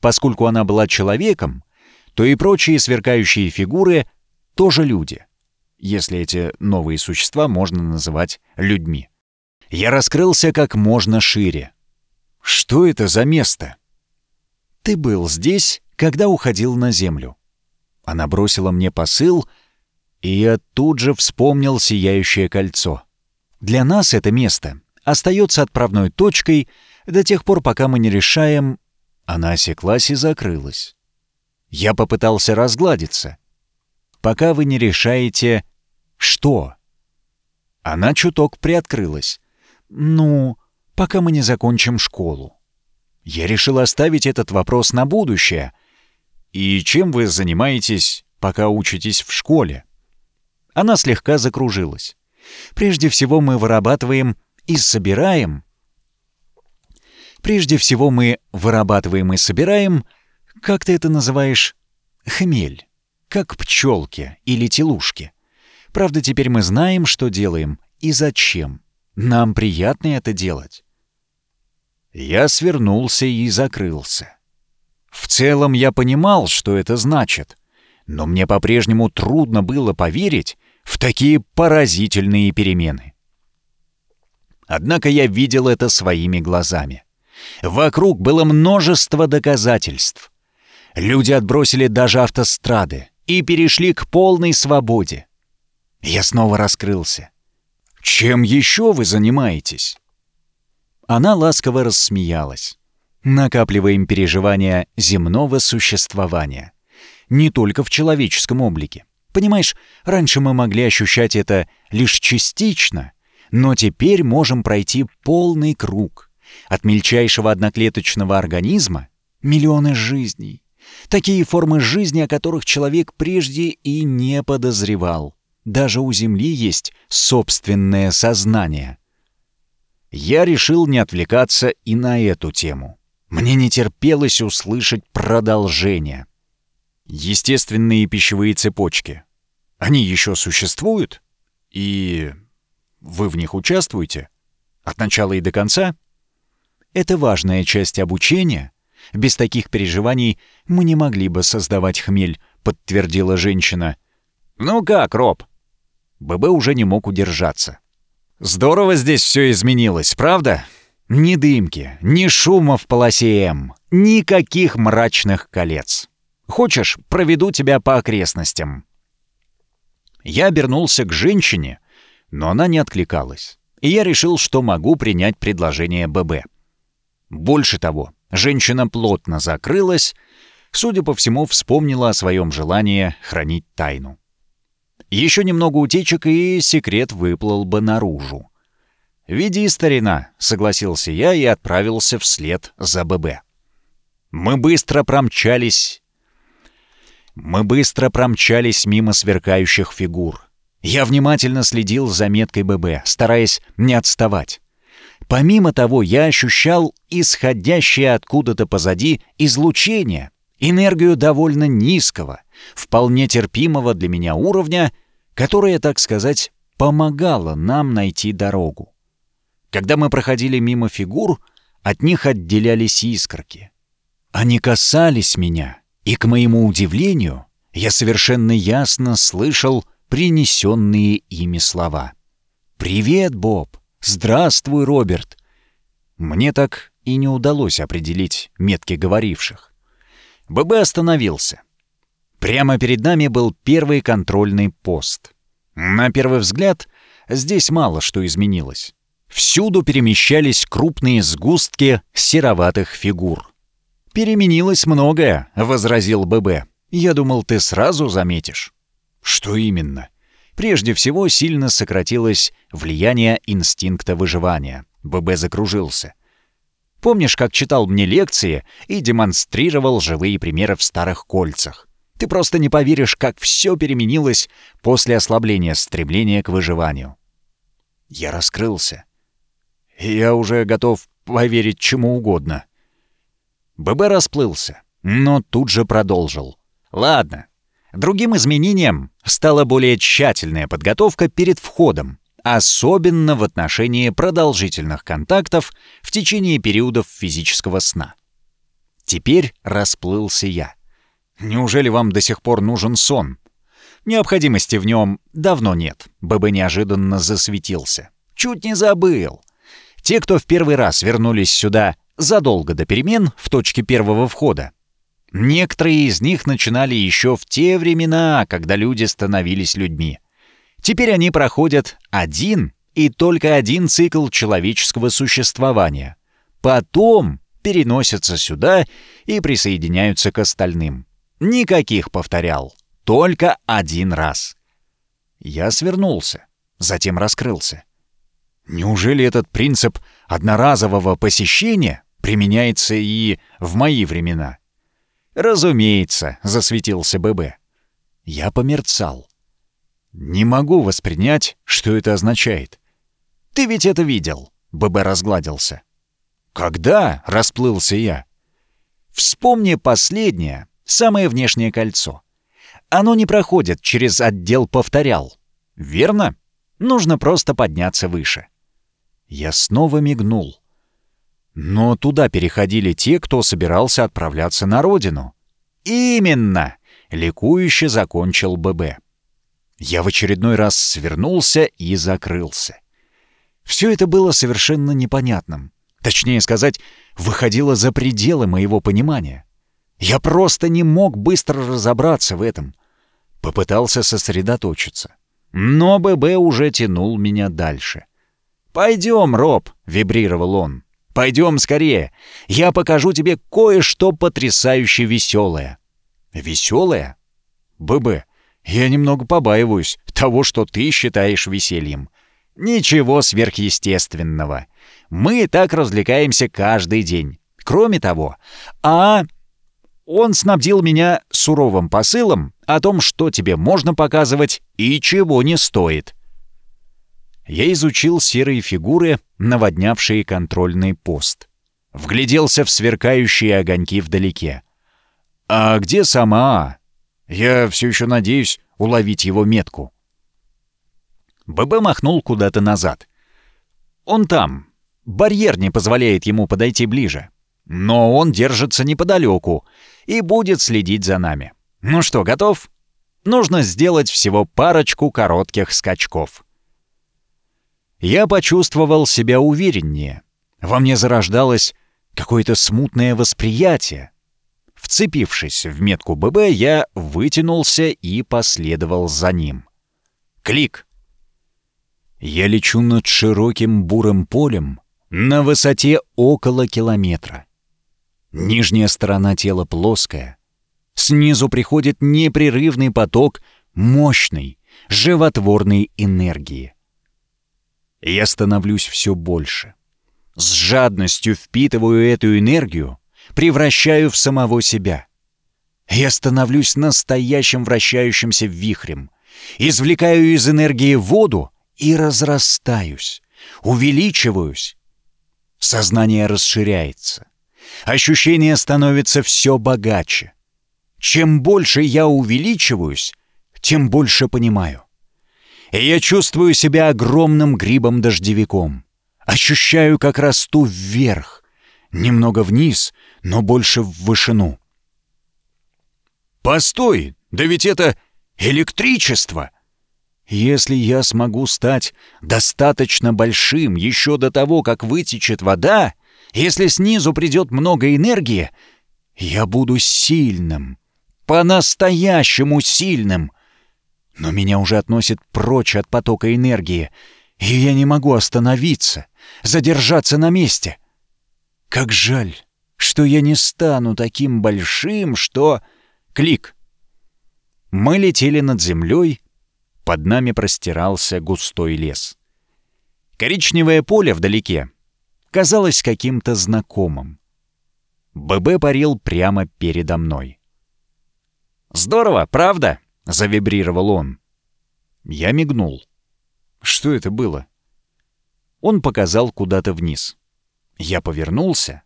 Поскольку она была человеком, то и прочие сверкающие фигуры тоже люди, если эти новые существа можно называть людьми. Я раскрылся как можно шире. Что это за место? Ты был здесь, когда уходил на землю. Она бросила мне посыл, и я тут же вспомнил сияющее кольцо. Для нас это место остается отправной точкой до тех пор, пока мы не решаем... Она осеклась и закрылась. Я попытался разгладиться. Пока вы не решаете... Что? Она чуток приоткрылась. Ну, пока мы не закончим школу. Я решил оставить этот вопрос на будущее. И чем вы занимаетесь, пока учитесь в школе? Она слегка закружилась. Прежде всего мы вырабатываем и собираем. Прежде всего мы вырабатываем и собираем, как ты это называешь, хмель, как пчелки или телушки. Правда, теперь мы знаем, что делаем и зачем. Нам приятно это делать. Я свернулся и закрылся. В целом я понимал, что это значит, но мне по-прежнему трудно было поверить в такие поразительные перемены. Однако я видел это своими глазами. Вокруг было множество доказательств. Люди отбросили даже автострады и перешли к полной свободе. Я снова раскрылся. «Чем еще вы занимаетесь?» Она ласково рассмеялась. Накапливаем переживания земного существования. Не только в человеческом облике. Понимаешь, раньше мы могли ощущать это лишь частично — но теперь можем пройти полный круг. От мельчайшего одноклеточного организма — миллионы жизней. Такие формы жизни, о которых человек прежде и не подозревал. Даже у Земли есть собственное сознание. Я решил не отвлекаться и на эту тему. Мне не терпелось услышать продолжение. Естественные пищевые цепочки. Они еще существуют? И вы в них участвуете? От начала и до конца? Это важная часть обучения. Без таких переживаний мы не могли бы создавать хмель, подтвердила женщина. Ну как, Роб? ББ уже не мог удержаться. Здорово здесь все изменилось, правда? Ни дымки, ни шума в полосе М, никаких мрачных колец. Хочешь, проведу тебя по окрестностям?» Я обернулся к женщине, но она не откликалась, и я решил, что могу принять предложение ББ. Больше того, женщина плотно закрылась, судя по всему, вспомнила о своем желании хранить тайну. Еще немного утечек, и секрет выплыл бы наружу. «Веди, старина», — согласился я и отправился вслед за ББ. Мы быстро промчались... Мы быстро промчались мимо сверкающих фигур. Я внимательно следил за меткой ББ, стараясь не отставать. Помимо того, я ощущал исходящее откуда-то позади излучение, энергию довольно низкого, вполне терпимого для меня уровня, которое, так сказать, помогало нам найти дорогу. Когда мы проходили мимо фигур, от них отделялись искорки. Они касались меня, и, к моему удивлению, я совершенно ясно слышал принесенные ими слова. «Привет, Боб! Здравствуй, Роберт!» Мне так и не удалось определить метки говоривших. ББ остановился. Прямо перед нами был первый контрольный пост. На первый взгляд, здесь мало что изменилось. Всюду перемещались крупные сгустки сероватых фигур. «Переменилось многое», — возразил ББ. «Я думал, ты сразу заметишь». «Что именно?» Прежде всего, сильно сократилось влияние инстинкта выживания. ББ закружился. Помнишь, как читал мне лекции и демонстрировал живые примеры в старых кольцах? Ты просто не поверишь, как все переменилось после ослабления стремления к выживанию. Я раскрылся. Я уже готов поверить чему угодно. ББ расплылся, но тут же продолжил. Ладно. Другим изменением стала более тщательная подготовка перед входом, особенно в отношении продолжительных контактов в течение периодов физического сна. Теперь расплылся я. Неужели вам до сих пор нужен сон? Необходимости в нем давно нет. ББ неожиданно засветился. Чуть не забыл. Те, кто в первый раз вернулись сюда задолго до перемен в точке первого входа, некоторые из них начинали еще в те времена, когда люди становились людьми. Теперь они проходят один и только один цикл человеческого существования. Потом переносятся сюда и присоединяются к остальным. Никаких повторял. Только один раз. Я свернулся, затем раскрылся. Неужели этот принцип одноразового посещения применяется и в мои времена? Разумеется, засветился ББ. Я померцал. Не могу воспринять, что это означает. Ты ведь это видел, ББ разгладился. Когда? Расплылся я. Вспомни последнее, самое внешнее кольцо. Оно не проходит через отдел «повторял». Верно? Нужно просто подняться выше. Я снова мигнул. Но туда переходили те, кто собирался отправляться на родину. «Именно!» — ликующе закончил ББ. Я в очередной раз свернулся и закрылся. Все это было совершенно непонятным. Точнее сказать, выходило за пределы моего понимания. Я просто не мог быстро разобраться в этом. Попытался сосредоточиться. Но ББ уже тянул меня дальше. «Пойдем, Роб», — вибрировал он. «Пойдем скорее. Я покажу тебе кое-что потрясающе веселое». «Веселое?» «ББ, я немного побаиваюсь того, что ты считаешь весельем. Ничего сверхъестественного. Мы так развлекаемся каждый день. Кроме того, а он снабдил меня суровым посылом о том, что тебе можно показывать и чего не стоит. Я изучил серые фигуры, наводнявшие контрольный пост. Вгляделся в сверкающие огоньки вдалеке. «А где сама? Я все еще надеюсь уловить его метку». ББ махнул куда-то назад. «Он там. Барьер не позволяет ему подойти ближе. Но он держится неподалеку и будет следить за нами. Ну что, готов? Нужно сделать всего парочку коротких скачков. Я почувствовал себя увереннее. Во мне зарождалось какое-то смутное восприятие. Вцепившись в метку ББ, я вытянулся и последовал за ним. Клик! Я лечу над широким бурым полем на высоте около километра. Нижняя сторона тела плоская. Снизу приходит непрерывный поток мощной, животворной энергии. Я становлюсь все больше. С жадностью впитываю эту энергию, превращаю в самого себя. Я становлюсь настоящим вращающимся вихрем, извлекаю из энергии воду и разрастаюсь, увеличиваюсь. Сознание расширяется. Ощущение становится все богаче. Чем больше я увеличиваюсь, тем больше понимаю. И я чувствую себя огромным грибом-дождевиком. Ощущаю, как расту вверх. Немного вниз, но больше в вышину. «Постой! Да ведь это электричество!» Если я смогу стать достаточно большим еще до того, как вытечет вода, если снизу придет много энергии, я буду сильным, по-настоящему сильным. Но меня уже относит прочь от потока энергии, и я не могу остановиться, задержаться на месте. Как жаль, что я не стану таким большим, что... Клик! Мы летели над землей, под нами простирался густой лес. Коричневое поле вдалеке казалось каким-то знакомым. ББ парил прямо передо мной. «Здорово, правда?» — завибрировал он. Я мигнул. Что это было? Он показал куда-то вниз. Я повернулся.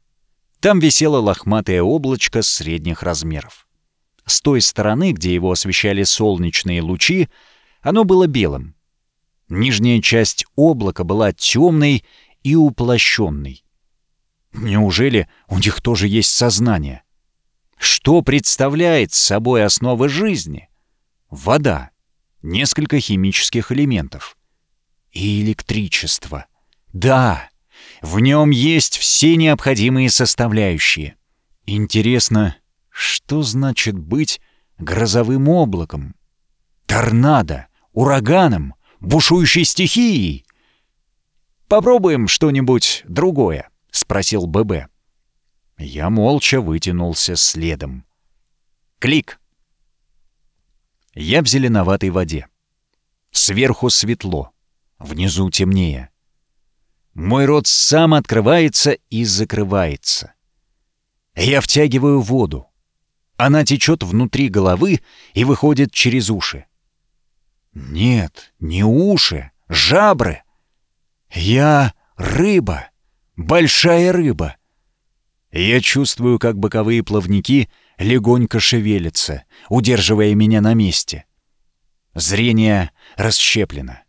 Там висело лохматое облачко средних размеров. С той стороны, где его освещали солнечные лучи, оно было белым. Нижняя часть облака была темной и уплощенной. Неужели у них тоже есть сознание? Что представляет собой основа жизни? Вода, несколько химических элементов и электричество. Да, в нем есть все необходимые составляющие. Интересно, что значит быть грозовым облаком? Торнадо, ураганом, бушующей стихией. «Попробуем что-нибудь другое», — спросил ББ. Я молча вытянулся следом. Клик. Я в зеленоватой воде. Сверху светло, внизу темнее. Мой рот сам открывается и закрывается. Я втягиваю воду. Она течет внутри головы и выходит через уши. Нет, не уши, жабры. Я рыба, большая рыба. Я чувствую, как боковые плавники легонько шевелятся, удерживая меня на месте. Зрение расщеплено.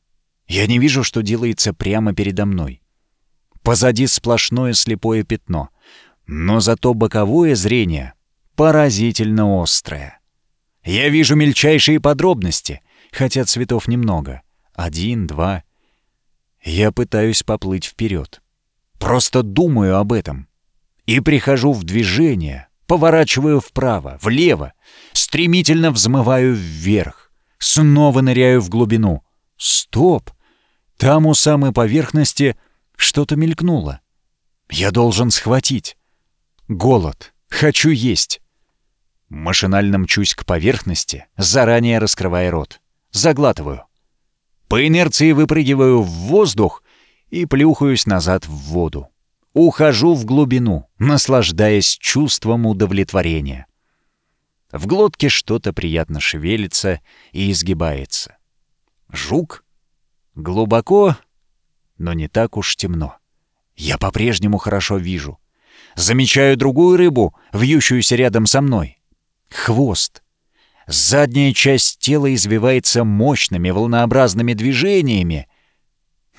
Я не вижу, что делается прямо передо мной. Позади сплошное слепое пятно, но зато боковое зрение поразительно острое. Я вижу мельчайшие подробности — хотя цветов немного. Один, два. Я пытаюсь поплыть вперед. Просто думаю об этом. И прихожу в движение, поворачиваю вправо, влево, стремительно взмываю вверх, снова ныряю в глубину. Стоп! Там у самой поверхности что-то мелькнуло. Я должен схватить. Голод. Хочу есть. Машинально мчусь к поверхности, заранее раскрывая рот заглатываю. По инерции выпрыгиваю в воздух и плюхаюсь назад в воду. Ухожу в глубину, наслаждаясь чувством удовлетворения. В глотке что-то приятно шевелится и изгибается. Жук? Глубоко, но не так уж темно. Я по-прежнему хорошо вижу. Замечаю другую рыбу, вьющуюся рядом со мной. Хвост. Задняя часть тела извивается мощными волнообразными движениями.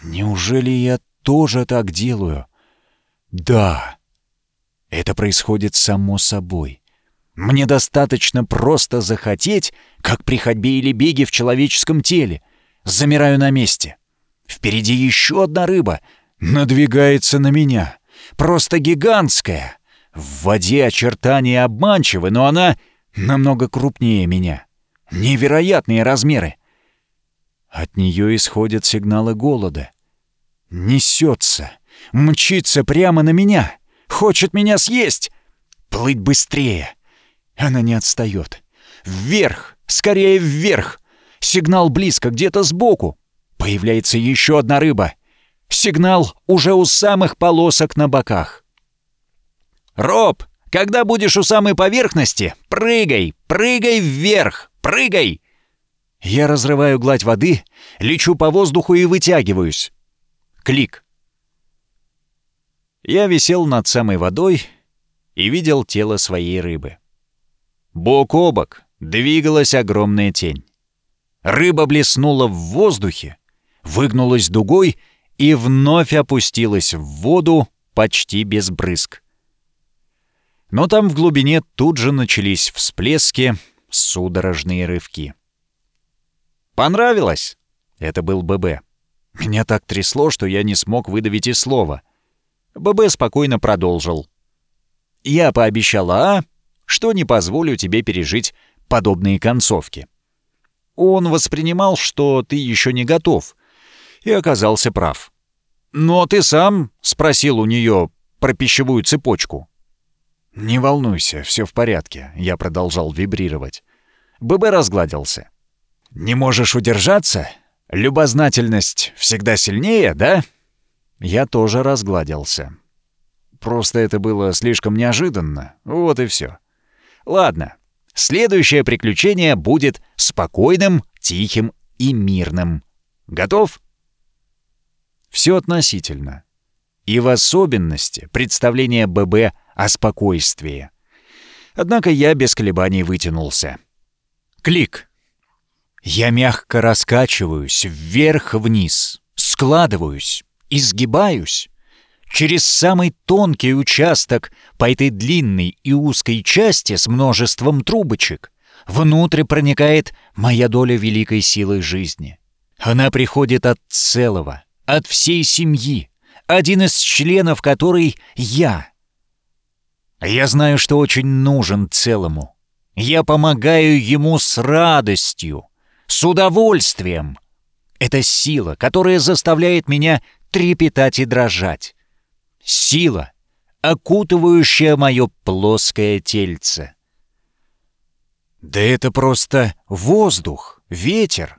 Неужели я тоже так делаю? Да. Это происходит само собой. Мне достаточно просто захотеть, как при ходьбе или беге в человеческом теле. Замираю на месте. Впереди еще одна рыба. Надвигается на меня. Просто гигантская. В воде очертания обманчивы, но она намного крупнее меня. Невероятные размеры. От нее исходят сигналы голода. Несется, мчится прямо на меня, хочет меня съесть. Плыть быстрее. Она не отстает. Вверх, скорее вверх. Сигнал близко, где-то сбоку. Появляется еще одна рыба. Сигнал уже у самых полосок на боках. «Роб, когда будешь у самой поверхности, прыгай, прыгай вверх, прыгай!» Я разрываю гладь воды, лечу по воздуху и вытягиваюсь. Клик. Я висел над самой водой и видел тело своей рыбы. Бок о бок двигалась огромная тень. Рыба блеснула в воздухе, выгнулась дугой и вновь опустилась в воду почти без брызг. Но там в глубине тут же начались всплески, судорожные рывки. «Понравилось?» — это был ББ. Меня так трясло, что я не смог выдавить и слова. ББ спокойно продолжил. «Я пообещала А, что не позволю тебе пережить подобные концовки». Он воспринимал, что ты еще не готов, и оказался прав. «Но ты сам?» — спросил у нее про пищевую цепочку. «Не волнуйся, все в порядке», — я продолжал вибрировать. ББ разгладился. «Не можешь удержаться? Любознательность всегда сильнее, да?» Я тоже разгладился. Просто это было слишком неожиданно, вот и все. Ладно, следующее приключение будет спокойным, тихим и мирным. Готов? Все относительно. И в особенности представление ББ о спокойствии. Однако я без колебаний вытянулся. Клик. Я мягко раскачиваюсь вверх-вниз, складываюсь, изгибаюсь. Через самый тонкий участок по этой длинной и узкой части с множеством трубочек внутрь проникает моя доля великой силы жизни. Она приходит от целого, от всей семьи, один из членов которой я. Я знаю, что очень нужен целому. Я помогаю ему с радостью, с удовольствием. Это сила, которая заставляет меня трепетать и дрожать. Сила, окутывающая мое плоское тельце. Да это просто воздух, ветер.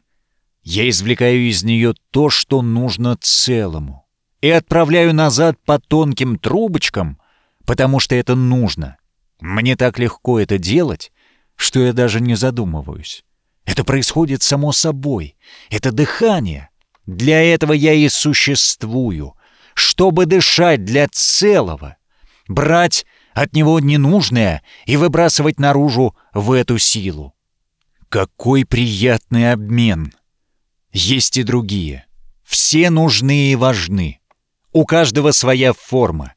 Я извлекаю из нее то, что нужно целому, и отправляю назад по тонким трубочкам, потому что это нужно. Мне так легко это делать, что я даже не задумываюсь. Это происходит само собой. Это дыхание. Для этого я и существую. Чтобы дышать для целого. Брать от него ненужное и выбрасывать наружу в эту силу. Какой приятный обмен! Есть и другие. Все нужны и важны. У каждого своя форма.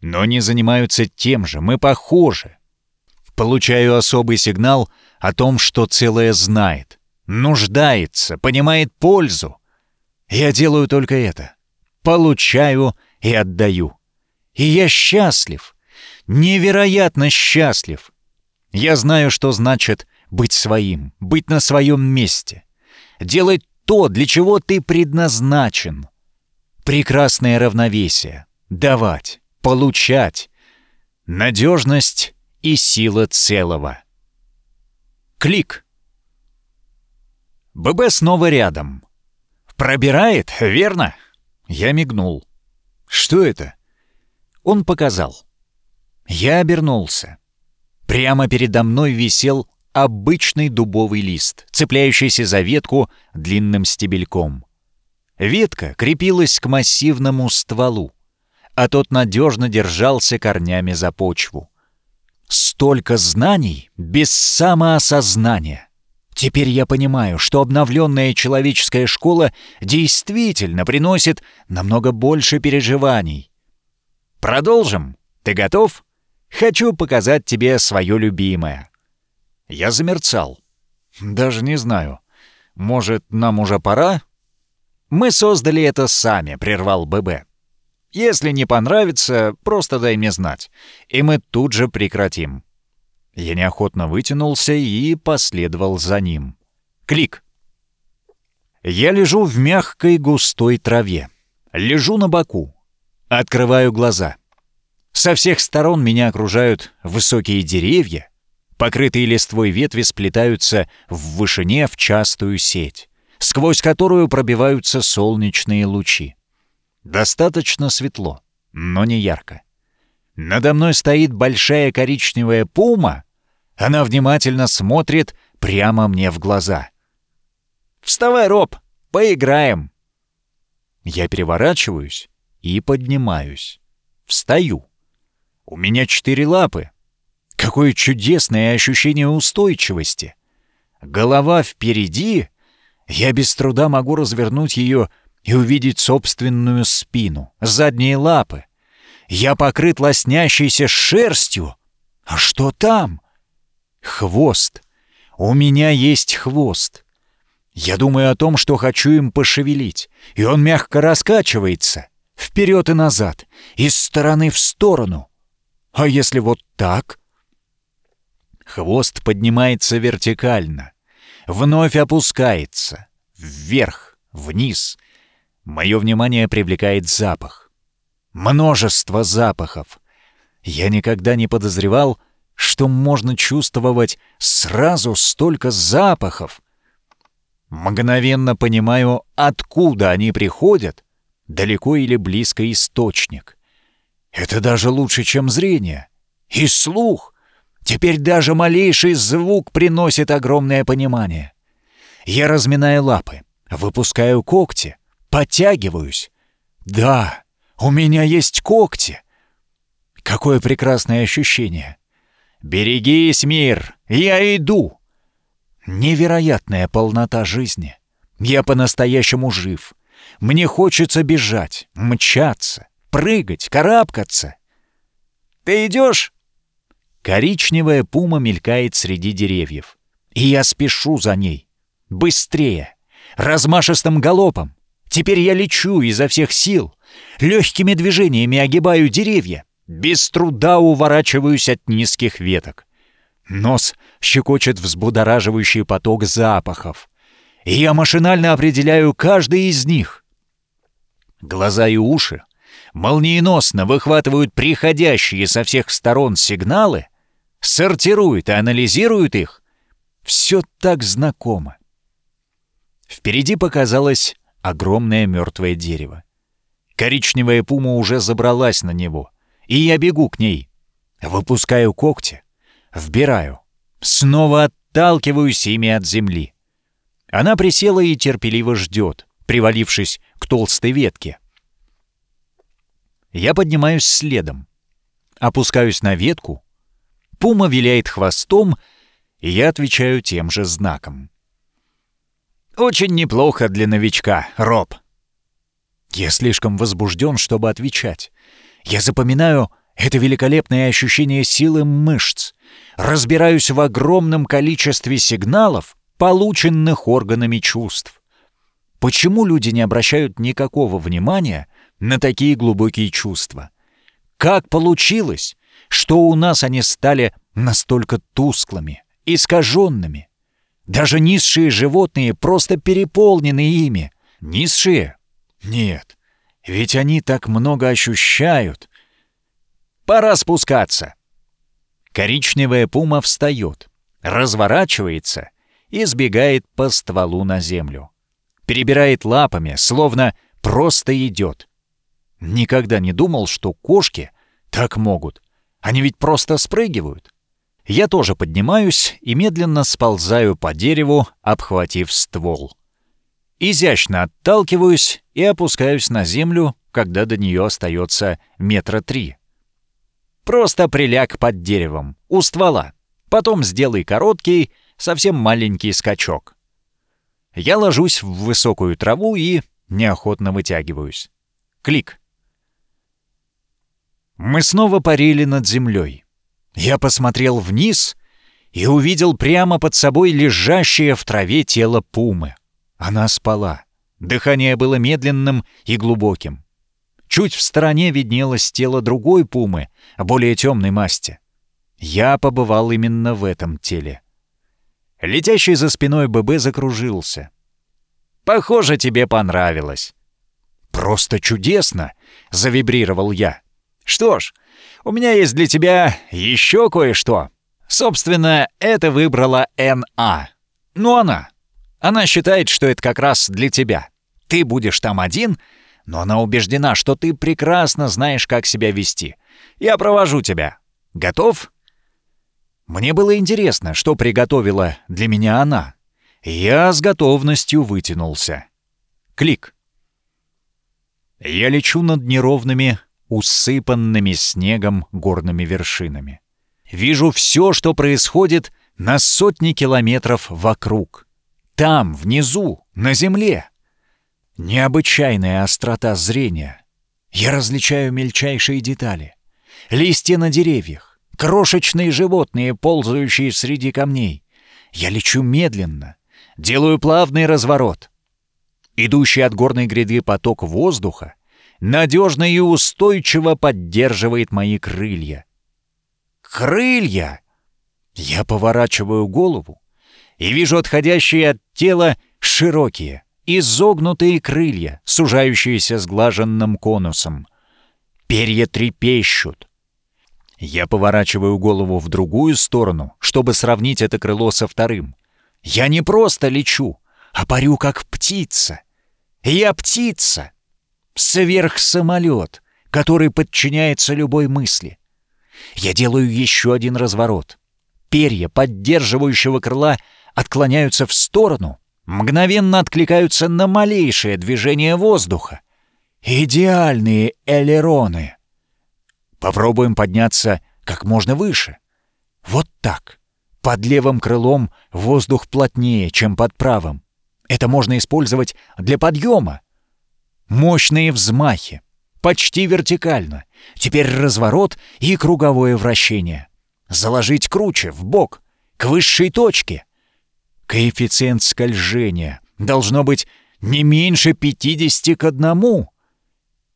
Но не занимаются тем же, мы похожи. Получаю особый сигнал — о том, что целое знает, нуждается, понимает пользу. Я делаю только это. Получаю и отдаю. И я счастлив, невероятно счастлив. Я знаю, что значит быть своим, быть на своем месте, делать то, для чего ты предназначен. Прекрасное равновесие, давать, получать, надежность и сила целого. Клик. ББ снова рядом. «Пробирает, верно?» Я мигнул. «Что это?» Он показал. Я обернулся. Прямо передо мной висел обычный дубовый лист, цепляющийся за ветку длинным стебельком. Ветка крепилась к массивному стволу, а тот надежно держался корнями за почву. Столько знаний без самоосознания. Теперь я понимаю, что обновленная человеческая школа действительно приносит намного больше переживаний. Продолжим. Ты готов? Хочу показать тебе свое любимое. Я замерцал. Даже не знаю. Может, нам уже пора? Мы создали это сами, прервал ББ. Если не понравится, просто дай мне знать, и мы тут же прекратим». Я неохотно вытянулся и последовал за ним. Клик. Я лежу в мягкой густой траве. Лежу на боку. Открываю глаза. Со всех сторон меня окружают высокие деревья. Покрытые листвой ветви сплетаются в вышине в частую сеть, сквозь которую пробиваются солнечные лучи. Достаточно светло, но не ярко. Надо мной стоит большая коричневая пума. Она внимательно смотрит прямо мне в глаза. «Вставай, Роб, поиграем!» Я переворачиваюсь и поднимаюсь. Встаю. У меня четыре лапы. Какое чудесное ощущение устойчивости. Голова впереди. Я без труда могу развернуть ее и увидеть собственную спину, задние лапы. Я покрыт лоснящейся шерстью. А что там? Хвост. У меня есть хвост. Я думаю о том, что хочу им пошевелить, и он мягко раскачивается, вперед и назад, из стороны в сторону. А если вот так? Хвост поднимается вертикально, вновь опускается, вверх, вниз. Мое внимание привлекает запах. Множество запахов. Я никогда не подозревал, что можно чувствовать сразу столько запахов. Мгновенно понимаю, откуда они приходят, далеко или близко источник. Это даже лучше, чем зрение. И слух. Теперь даже малейший звук приносит огромное понимание. Я разминаю лапы, выпускаю когти, подтягиваюсь. Да, у меня есть когти. Какое прекрасное ощущение. «Берегись, мир! Я иду!» Невероятная полнота жизни. Я по-настоящему жив. Мне хочется бежать, мчаться, прыгать, карабкаться. «Ты идешь?» Коричневая пума мелькает среди деревьев. И я спешу за ней. Быстрее. Размашистым галопом. Теперь я лечу изо всех сил. Легкими движениями огибаю деревья. Без труда уворачиваюсь от низких веток. Нос щекочет взбудораживающий поток запахов. И я машинально определяю каждый из них. Глаза и уши молниеносно выхватывают приходящие со всех сторон сигналы, сортируют и анализируют их. Все так знакомо. Впереди показалось огромное мертвое дерево. Коричневая пума уже забралась на него — и я бегу к ней. Выпускаю когти, вбираю, снова отталкиваюсь ими от земли. Она присела и терпеливо ждет, привалившись к толстой ветке. Я поднимаюсь следом, опускаюсь на ветку, пума виляет хвостом, и я отвечаю тем же знаком. «Очень неплохо для новичка, Роб». Я слишком возбужден, чтобы отвечать. Я запоминаю это великолепное ощущение силы мышц, разбираюсь в огромном количестве сигналов, полученных органами чувств. Почему люди не обращают никакого внимания на такие глубокие чувства? Как получилось, что у нас они стали настолько тусклыми, искаженными? Даже низшие животные просто переполнены ими. Низшие? Нет. Ведь они так много ощущают. Пора спускаться. Коричневая пума встает, разворачивается и сбегает по стволу на землю. Перебирает лапами, словно просто идет. Никогда не думал, что кошки так могут. Они ведь просто спрыгивают. Я тоже поднимаюсь и медленно сползаю по дереву, обхватив ствол. Изящно отталкиваюсь и опускаюсь на землю, когда до нее остается метра три. Просто приляг под деревом, у ствола. Потом сделай короткий, совсем маленький скачок. Я ложусь в высокую траву и неохотно вытягиваюсь. Клик. Мы снова парили над землей. Я посмотрел вниз и увидел прямо под собой лежащее в траве тело пумы. Она спала. Дыхание было медленным и глубоким. Чуть в стороне виднелось тело другой пумы, более темной масти. Я побывал именно в этом теле. Летящий за спиной ББ закружился. «Похоже, тебе понравилось». «Просто чудесно!» — завибрировал я. «Что ж, у меня есть для тебя еще кое-что. Собственно, это выбрала Н.А. Ну, она. Она считает, что это как раз для тебя. Ты будешь там один, но она убеждена, что ты прекрасно знаешь, как себя вести. Я провожу тебя. Готов?» Мне было интересно, что приготовила для меня она. Я с готовностью вытянулся. Клик. Я лечу над неровными, усыпанными снегом горными вершинами. Вижу все, что происходит на сотни километров вокруг. Там, внизу, на земле. Необычайная острота зрения. Я различаю мельчайшие детали. Листья на деревьях, крошечные животные, ползающие среди камней. Я лечу медленно, делаю плавный разворот. Идущий от горной гряды поток воздуха надежно и устойчиво поддерживает мои крылья. Крылья! Я поворачиваю голову и вижу отходящие от тела широкие, изогнутые крылья, сужающиеся сглаженным конусом. Перья трепещут. Я поворачиваю голову в другую сторону, чтобы сравнить это крыло со вторым. Я не просто лечу, а парю как птица. Я птица. Сверхсамолет, который подчиняется любой мысли. Я делаю еще один разворот. Перья поддерживающего крыла отклоняются в сторону, мгновенно откликаются на малейшее движение воздуха. Идеальные элероны. Попробуем подняться как можно выше. Вот так. Под левым крылом воздух плотнее, чем под правым. Это можно использовать для подъема. Мощные взмахи. Почти вертикально. Теперь разворот и круговое вращение. Заложить круче, в бок, к высшей точке. Коэффициент скольжения должно быть не меньше 50 к одному.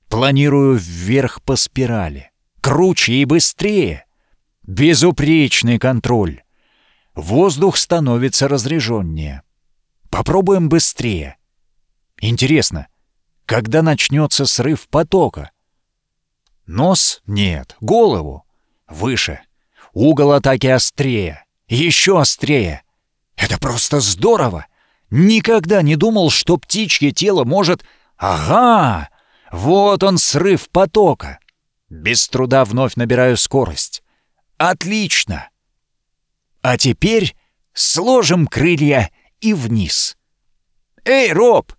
Планирую вверх по спирали. Круче и быстрее. Безупречный контроль. Воздух становится разреженнее. Попробуем быстрее. Интересно, когда начнется срыв потока? Нос? Нет. Голову? Выше. Угол атаки острее. Еще острее. Это просто здорово! Никогда не думал, что птичье тело может... Ага! Вот он, срыв потока. Без труда вновь набираю скорость. Отлично! А теперь сложим крылья и вниз. Эй, Роб!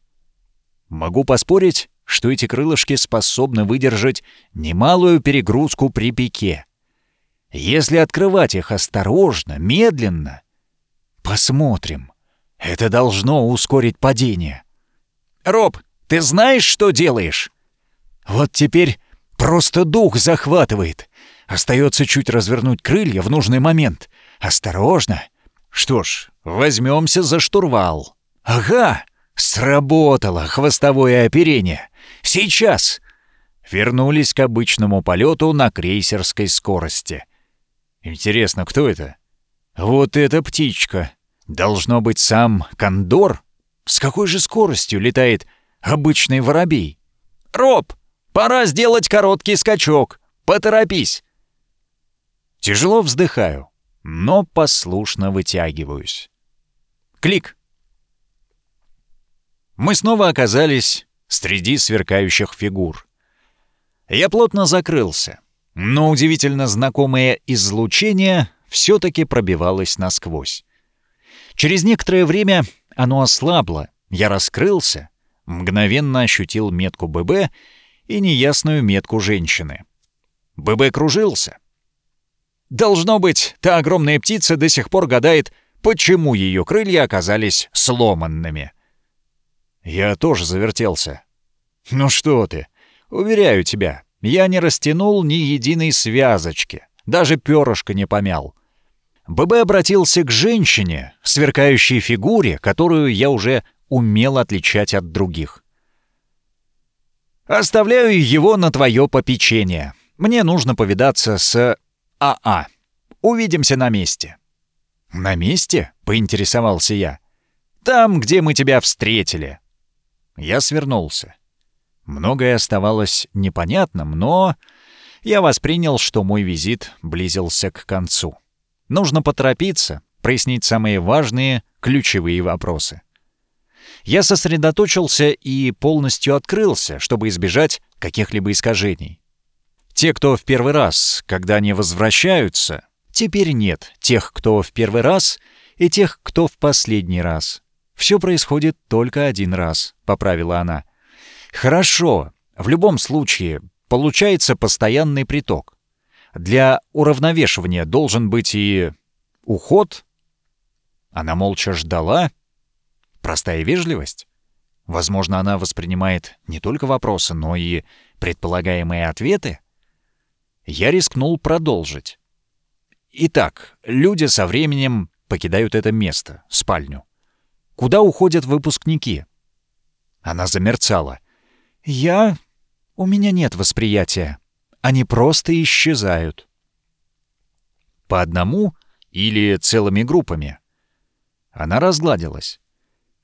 Могу поспорить, что эти крылышки способны выдержать немалую перегрузку при пике. Если открывать их осторожно, медленно, Посмотрим. Это должно ускорить падение. Роб, ты знаешь, что делаешь? Вот теперь просто дух захватывает. Остается чуть развернуть крылья в нужный момент. Осторожно. Что ж, возьмемся за штурвал. Ага, сработало хвостовое оперение. Сейчас. Вернулись к обычному полету на крейсерской скорости. Интересно, кто это? Вот эта птичка. Должно быть сам кондор. С какой же скоростью летает обычный воробей? Роб, пора сделать короткий скачок. Поторопись. Тяжело вздыхаю, но послушно вытягиваюсь. Клик. Мы снова оказались среди сверкающих фигур. Я плотно закрылся, но удивительно знакомое излучение все-таки пробивалось насквозь. Через некоторое время оно ослабло, я раскрылся, мгновенно ощутил метку ББ и неясную метку женщины. ББ кружился. Должно быть, та огромная птица до сих пор гадает, почему ее крылья оказались сломанными. Я тоже завертелся. «Ну что ты? Уверяю тебя, я не растянул ни единой связочки, даже перышко не помял. ББ обратился к женщине, сверкающей фигуре, которую я уже умел отличать от других. «Оставляю его на твое попечение. Мне нужно повидаться с АА. А. Увидимся на месте». «На месте?» — поинтересовался я. «Там, где мы тебя встретили». Я свернулся. Многое оставалось непонятным, но я воспринял, что мой визит близился к концу. Нужно поторопиться, прояснить самые важные, ключевые вопросы. Я сосредоточился и полностью открылся, чтобы избежать каких-либо искажений. Те, кто в первый раз, когда они возвращаются, теперь нет тех, кто в первый раз, и тех, кто в последний раз. Все происходит только один раз, поправила она. Хорошо, в любом случае, получается постоянный приток. Для уравновешивания должен быть и уход. Она молча ждала. Простая вежливость. Возможно, она воспринимает не только вопросы, но и предполагаемые ответы. Я рискнул продолжить. Итак, люди со временем покидают это место, спальню. Куда уходят выпускники? Она замерцала. «Я... У меня нет восприятия. Они просто исчезают». «По одному или целыми группами?» Она разгладилась.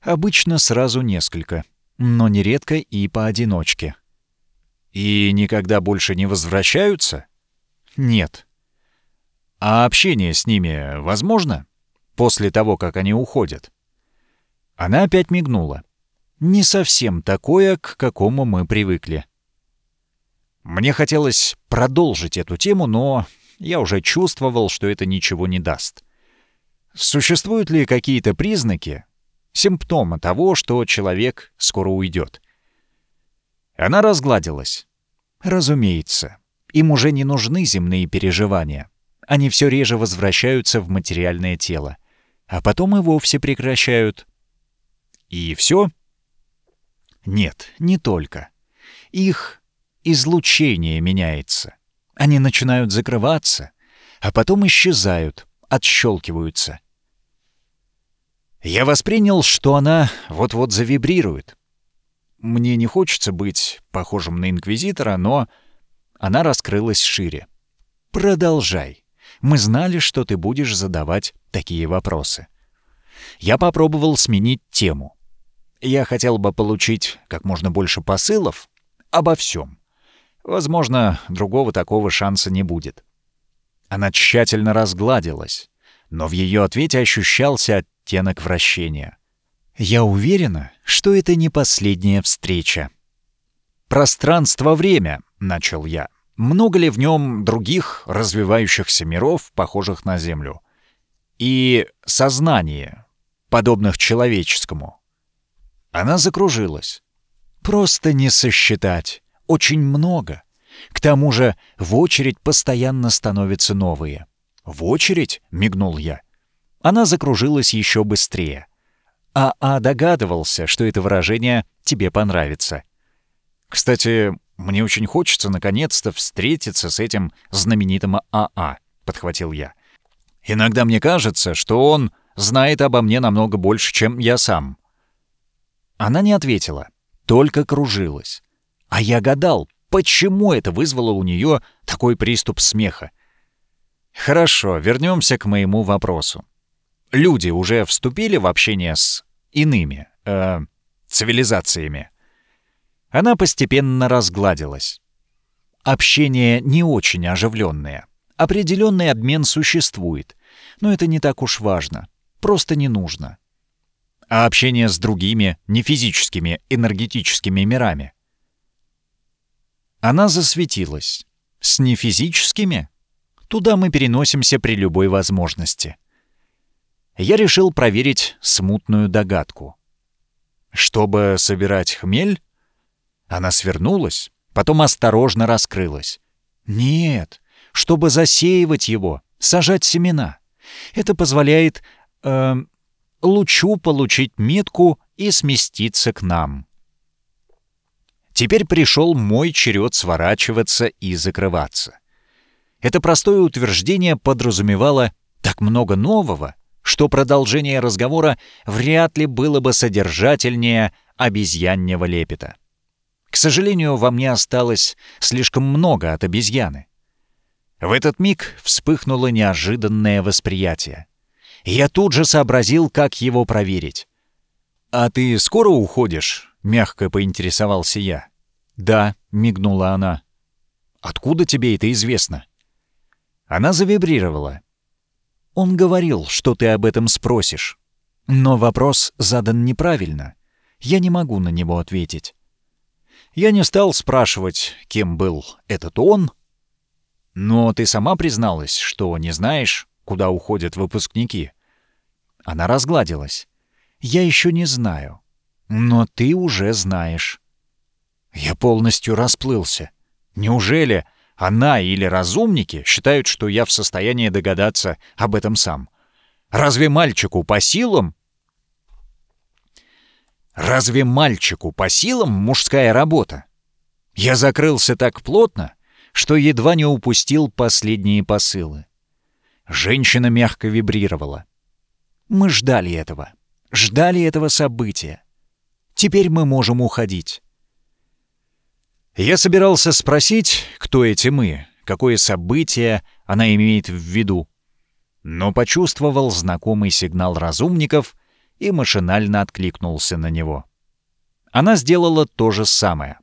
Обычно сразу несколько, но нередко и поодиночке. «И никогда больше не возвращаются?» «Нет». «А общение с ними возможно?» После того, как они уходят?» Она опять мигнула. «Не совсем такое, к какому мы привыкли». Мне хотелось продолжить эту тему, но я уже чувствовал, что это ничего не даст. Существуют ли какие-то признаки, симптомы того, что человек скоро уйдет? Она разгладилась. Разумеется, им уже не нужны земные переживания. Они все реже возвращаются в материальное тело, а потом и вовсе прекращают. И все? Нет, не только. Их излучение меняется. Они начинают закрываться, а потом исчезают, отщелкиваются. Я воспринял, что она вот-вот завибрирует. Мне не хочется быть похожим на инквизитора, но она раскрылась шире. «Продолжай. Мы знали, что ты будешь задавать такие вопросы». Я попробовал сменить тему. Я хотел бы получить как можно больше посылов обо всем. Возможно, другого такого шанса не будет. Она тщательно разгладилась, но в ее ответе ощущался оттенок вращения. «Я уверена, что это не последняя встреча». «Пространство-время», — начал я. «Много ли в нем других развивающихся миров, похожих на Землю? И сознание, подобных человеческому?» Она закружилась. «Просто не сосчитать очень много. К тому же в очередь постоянно становятся новые. «В очередь?» — мигнул я. Она закружилась еще быстрее. А-а догадывался, что это выражение тебе понравится. «Кстати, мне очень хочется наконец-то встретиться с этим знаменитым АА», — подхватил я. «Иногда мне кажется, что он знает обо мне намного больше, чем я сам». Она не ответила, только кружилась. А я гадал, почему это вызвало у нее такой приступ смеха. Хорошо, вернемся к моему вопросу. Люди уже вступили в общение с иными э, цивилизациями. Она постепенно разгладилась. Общение не очень оживленное. Определенный обмен существует, но это не так уж важно. Просто не нужно. А общение с другими, не физическими, энергетическими мирами — она засветилась. С нефизическими? Туда мы переносимся при любой возможности. Я решил проверить смутную догадку. Чтобы собирать хмель? Она свернулась, потом осторожно раскрылась. Нет, чтобы засеивать его, сажать семена. Это позволяет э, лучу получить метку и сместиться к нам. Теперь пришел мой черед сворачиваться и закрываться. Это простое утверждение подразумевало так много нового, что продолжение разговора вряд ли было бы содержательнее обезьяннего лепета. К сожалению, во мне осталось слишком много от обезьяны. В этот миг вспыхнуло неожиданное восприятие. Я тут же сообразил, как его проверить. «А ты скоро уходишь?» — мягко поинтересовался я. «Да», — мигнула она. «Откуда тебе это известно?» Она завибрировала. «Он говорил, что ты об этом спросишь. Но вопрос задан неправильно. Я не могу на него ответить». Я не стал спрашивать, кем был этот он. Но ты сама призналась, что не знаешь, куда уходят выпускники. Она разгладилась. «Я еще не знаю. Но ты уже знаешь». Я полностью расплылся. Неужели она или разумники считают, что я в состоянии догадаться об этом сам? Разве мальчику по силам? Разве мальчику по силам мужская работа? Я закрылся так плотно, что едва не упустил последние посылы. Женщина мягко вибрировала. Мы ждали этого. Ждали этого события. Теперь мы можем уходить. Я собирался спросить, кто эти мы, какое событие она имеет в виду, но почувствовал знакомый сигнал разумников и машинально откликнулся на него. Она сделала то же самое.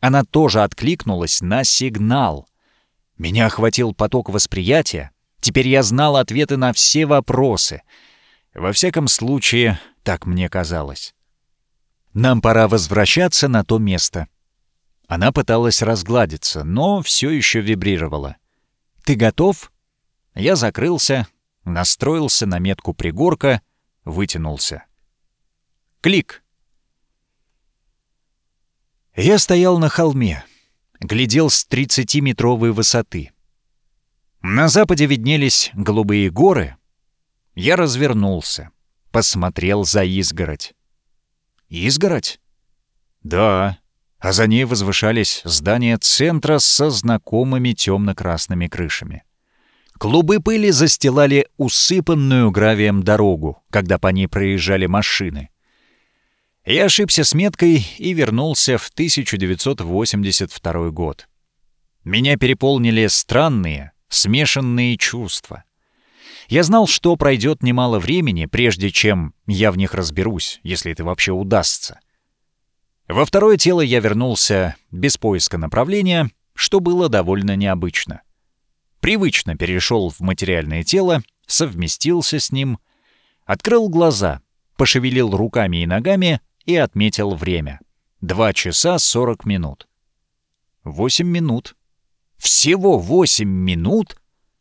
Она тоже откликнулась на сигнал. Меня охватил поток восприятия. Теперь я знал ответы на все вопросы. Во всяком случае, так мне казалось. Нам пора возвращаться на то место. Она пыталась разгладиться, но все еще вибрировала. «Ты готов?» Я закрылся, настроился на метку пригорка, вытянулся. Клик! Я стоял на холме, глядел с 30-метровой высоты. На западе виднелись голубые горы. Я развернулся, посмотрел за изгородь. Изгородь? Да, а за ней возвышались здания центра со знакомыми темно-красными крышами. Клубы пыли застилали усыпанную гравием дорогу, когда по ней проезжали машины. Я ошибся с меткой и вернулся в 1982 год. Меня переполнили странные, смешанные чувства. Я знал, что пройдет немало времени, прежде чем я в них разберусь, если это вообще удастся. Во второе тело я вернулся без поиска направления, что было довольно необычно. Привычно перешел в материальное тело, совместился с ним, открыл глаза, пошевелил руками и ногами и отметил время. Два часа сорок минут. Восемь минут. Всего восемь минут —